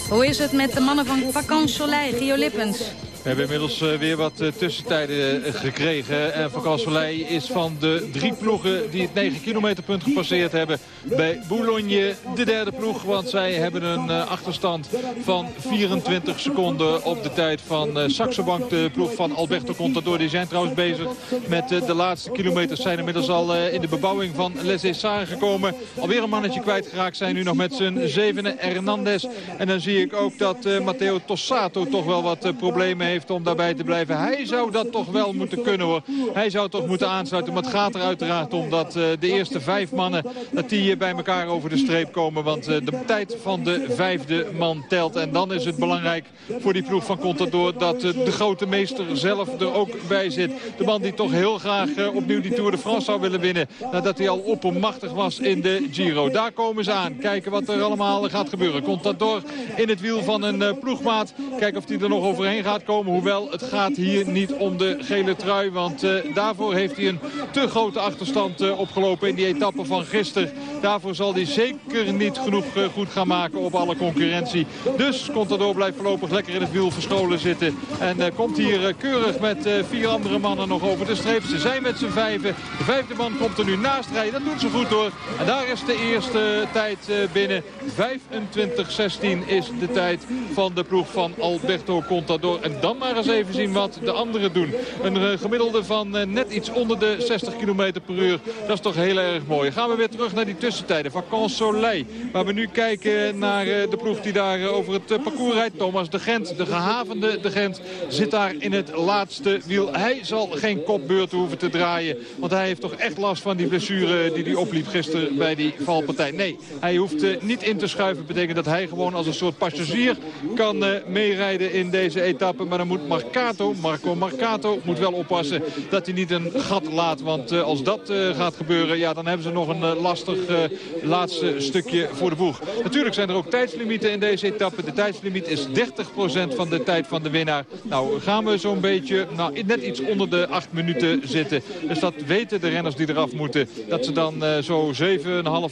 Hoe is het met de mannen van Vacances Soleil, Gio Lippens? We hebben inmiddels eh, weer wat eh, tussentijden eh, gekregen. En Van Kasselij is van de drie ploegen die het 9 kilometerpunt gepasseerd hebben... bij Boulogne de derde ploeg. Want zij hebben een achterstand van 24 seconden op de tijd van Saxo Bank. De ploeg van Alberto Contador. Die zijn trouwens bezig met de laatste kilometers. Zijn inmiddels al in de bebouwing van Les Essarts gekomen. Alweer een mannetje kwijtgeraakt. Zijn nu nog met zijn zevende Hernandez. En dan zie ik ook dat Matteo Tossato toch wel wat problemen heeft om daarbij te blijven. Hij zou dat toch wel moeten kunnen hoor. Hij zou toch moeten aansluiten. Maar het gaat er uiteraard om dat de eerste vijf mannen dat die bij elkaar over de streep komen. Want de tijd van de vijfde man telt. En dan is het belangrijk voor die ploeg van Contador dat de grote meester zelf er ook bij zit. De man die toch heel graag opnieuw die Tour de France zou willen winnen. Nadat hij al oppermachtig was in de Giro. Daar komen ze aan. Kijken wat er allemaal gaat gebeuren. Contador in het wiel van een ploegmaat. Kijken of hij er nog overheen gaat komen. Hoewel het gaat hier niet om de gele trui. Want uh, daarvoor heeft hij een te grote achterstand uh, opgelopen in die etappe van gisteren. Daarvoor zal hij zeker niet genoeg uh, goed gaan maken op alle concurrentie. Dus Contador blijft voorlopig lekker in het wiel verscholen zitten. En komt hier keurig met vier andere mannen nog over de streep. Ze zijn met z'n vijven. De vijfde man komt er nu naast rijden. Dat doet ze goed hoor. En daar is de eerste tijd binnen. 25-16 is de tijd van de ploeg van Alberto Contador. En dan maar eens even zien wat de anderen doen. Een uh, gemiddelde van uh, net iets onder de 60 km per uur. Dat is toch heel erg mooi. Gaan we weer terug naar die tussentijden. Vacances Soleil. Waar we nu kijken naar uh, de ploeg die daar over het parcours rijdt. Thomas de Gent, de gehavende de Gent, zit daar in het laatste wiel. Hij zal geen kopbeurt hoeven te draaien. Want hij heeft toch echt last van die blessure die hij opliep gisteren bij die valpartij. Nee, hij hoeft niet in te schuiven. betekent dat hij gewoon als een soort passagier kan meerijden in deze etappe. Maar dan moet Marcato, Marco Marcato, moet wel oppassen dat hij niet een gat laat. Want uh, als dat uh, gaat gebeuren, ja, dan hebben ze nog een uh, lastig laatste stukje voor de boeg. Natuurlijk zijn er ook tijdslimieten in deze etappe. De tijdslimiet is 30% van de tijd van de winnaar. Nou, gaan we zo'n beetje nou, net iets onder de 8 minuten zitten. Dus dat weten de renners die eraf moeten. Dat ze dan zo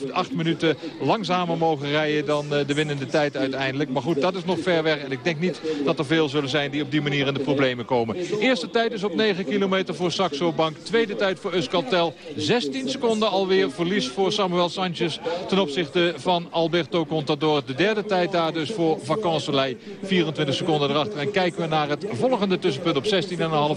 7,5, 8 minuten langzamer mogen rijden dan de winnende tijd uiteindelijk. Maar goed, dat is nog ver weg. En ik denk niet dat er veel zullen zijn die op die manier in de problemen komen. Eerste tijd is op 9 kilometer voor Saxo Bank. Tweede tijd voor Euskaltel. 16 seconden alweer verlies voor Samuel Sanchez ten opzichte van Alberto Contador. De derde tijd daar dus voor Vacansoleil. 24 seconden erachter. En kijken we naar het volgende tussenpunt op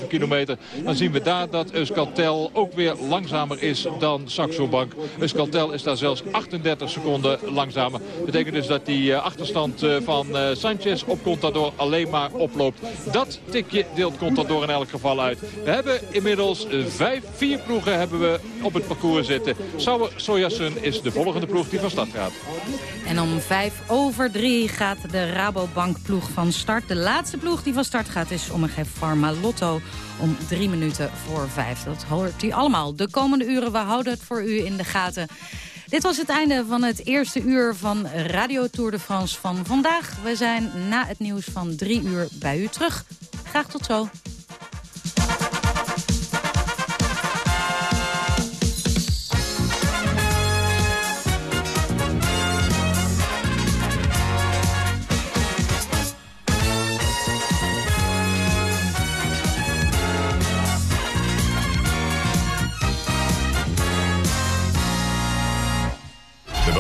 16,5 kilometer. Dan zien we daar dat Euskaltel ook weer langzamer is dan Saxo Bank. Euskaltel is daar zelfs 38 seconden langzamer. Betekent dus dat die achterstand van Sanchez op Contador alleen maar oploopt. Dat tikje deelt Contador in elk geval uit. We hebben inmiddels vijf, vier ploegen hebben we op het parcours zitten. Sauer Sojasun is de volgende ploeg die van start gaat. En om vijf over drie gaat de Rabobank ploeg van start. De laatste ploeg die van start gaat is Omega Pharma Lotto om drie minuten voor vijf. Dat hoort u allemaal de komende uren. We houden het voor u in de gaten. Dit was het einde van het eerste uur van Radio Tour de France van vandaag. We zijn na het nieuws van drie uur bij u terug. Graag tot zo.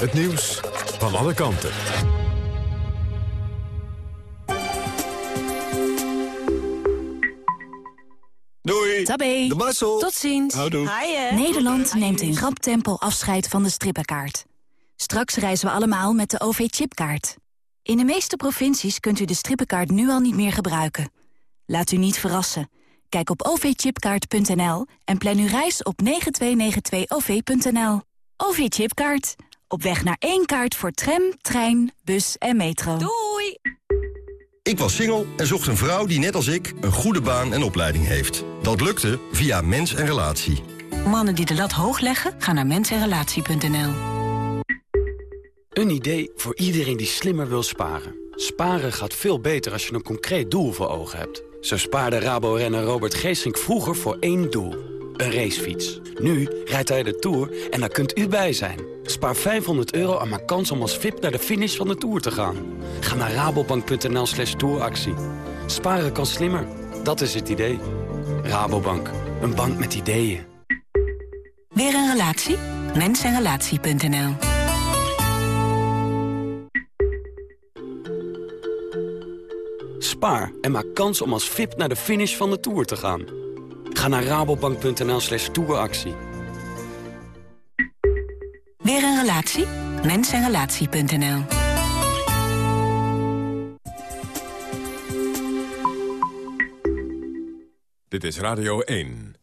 Het nieuws van alle kanten. Doei. Tabé. De Marcel. Tot ziens. Houdoe. Nederland neemt in rap tempo afscheid van de strippenkaart. Straks reizen we allemaal met de OV-chipkaart. In de meeste provincies kunt u de strippenkaart nu al niet meer gebruiken. Laat u niet verrassen. Kijk op ovchipkaart.nl en plan uw reis op 9292-OV.nL. OV-chipkaart. Op weg naar één kaart voor tram, trein, bus en metro. Doei! Ik was single en zocht een vrouw die net als ik een goede baan en opleiding heeft. Dat lukte via Mens en Relatie. Mannen die de lat hoog leggen, gaan naar mensenrelatie.nl. Een idee voor iedereen die slimmer wil sparen. Sparen gaat veel beter als je een concreet doel voor ogen hebt. Zo spaarde Rabo-renner Robert Geesink vroeger voor één doel. Een racefiets. Nu rijdt hij de Tour en daar kunt u bij zijn. Spaar 500 euro en maak kans om als VIP naar de finish van de Tour te gaan. Ga naar rabobank.nl slash touractie. Sparen kan slimmer. Dat is het idee. Rabobank. Een bank met ideeën. Weer een relatie? Mensenrelatie.nl Spaar en maak kans om als VIP naar de finish van de Tour te gaan. Ga naar rabobank.nl slash touractie. Weer een relatie? Mensenrelatie.nl Dit is Radio 1.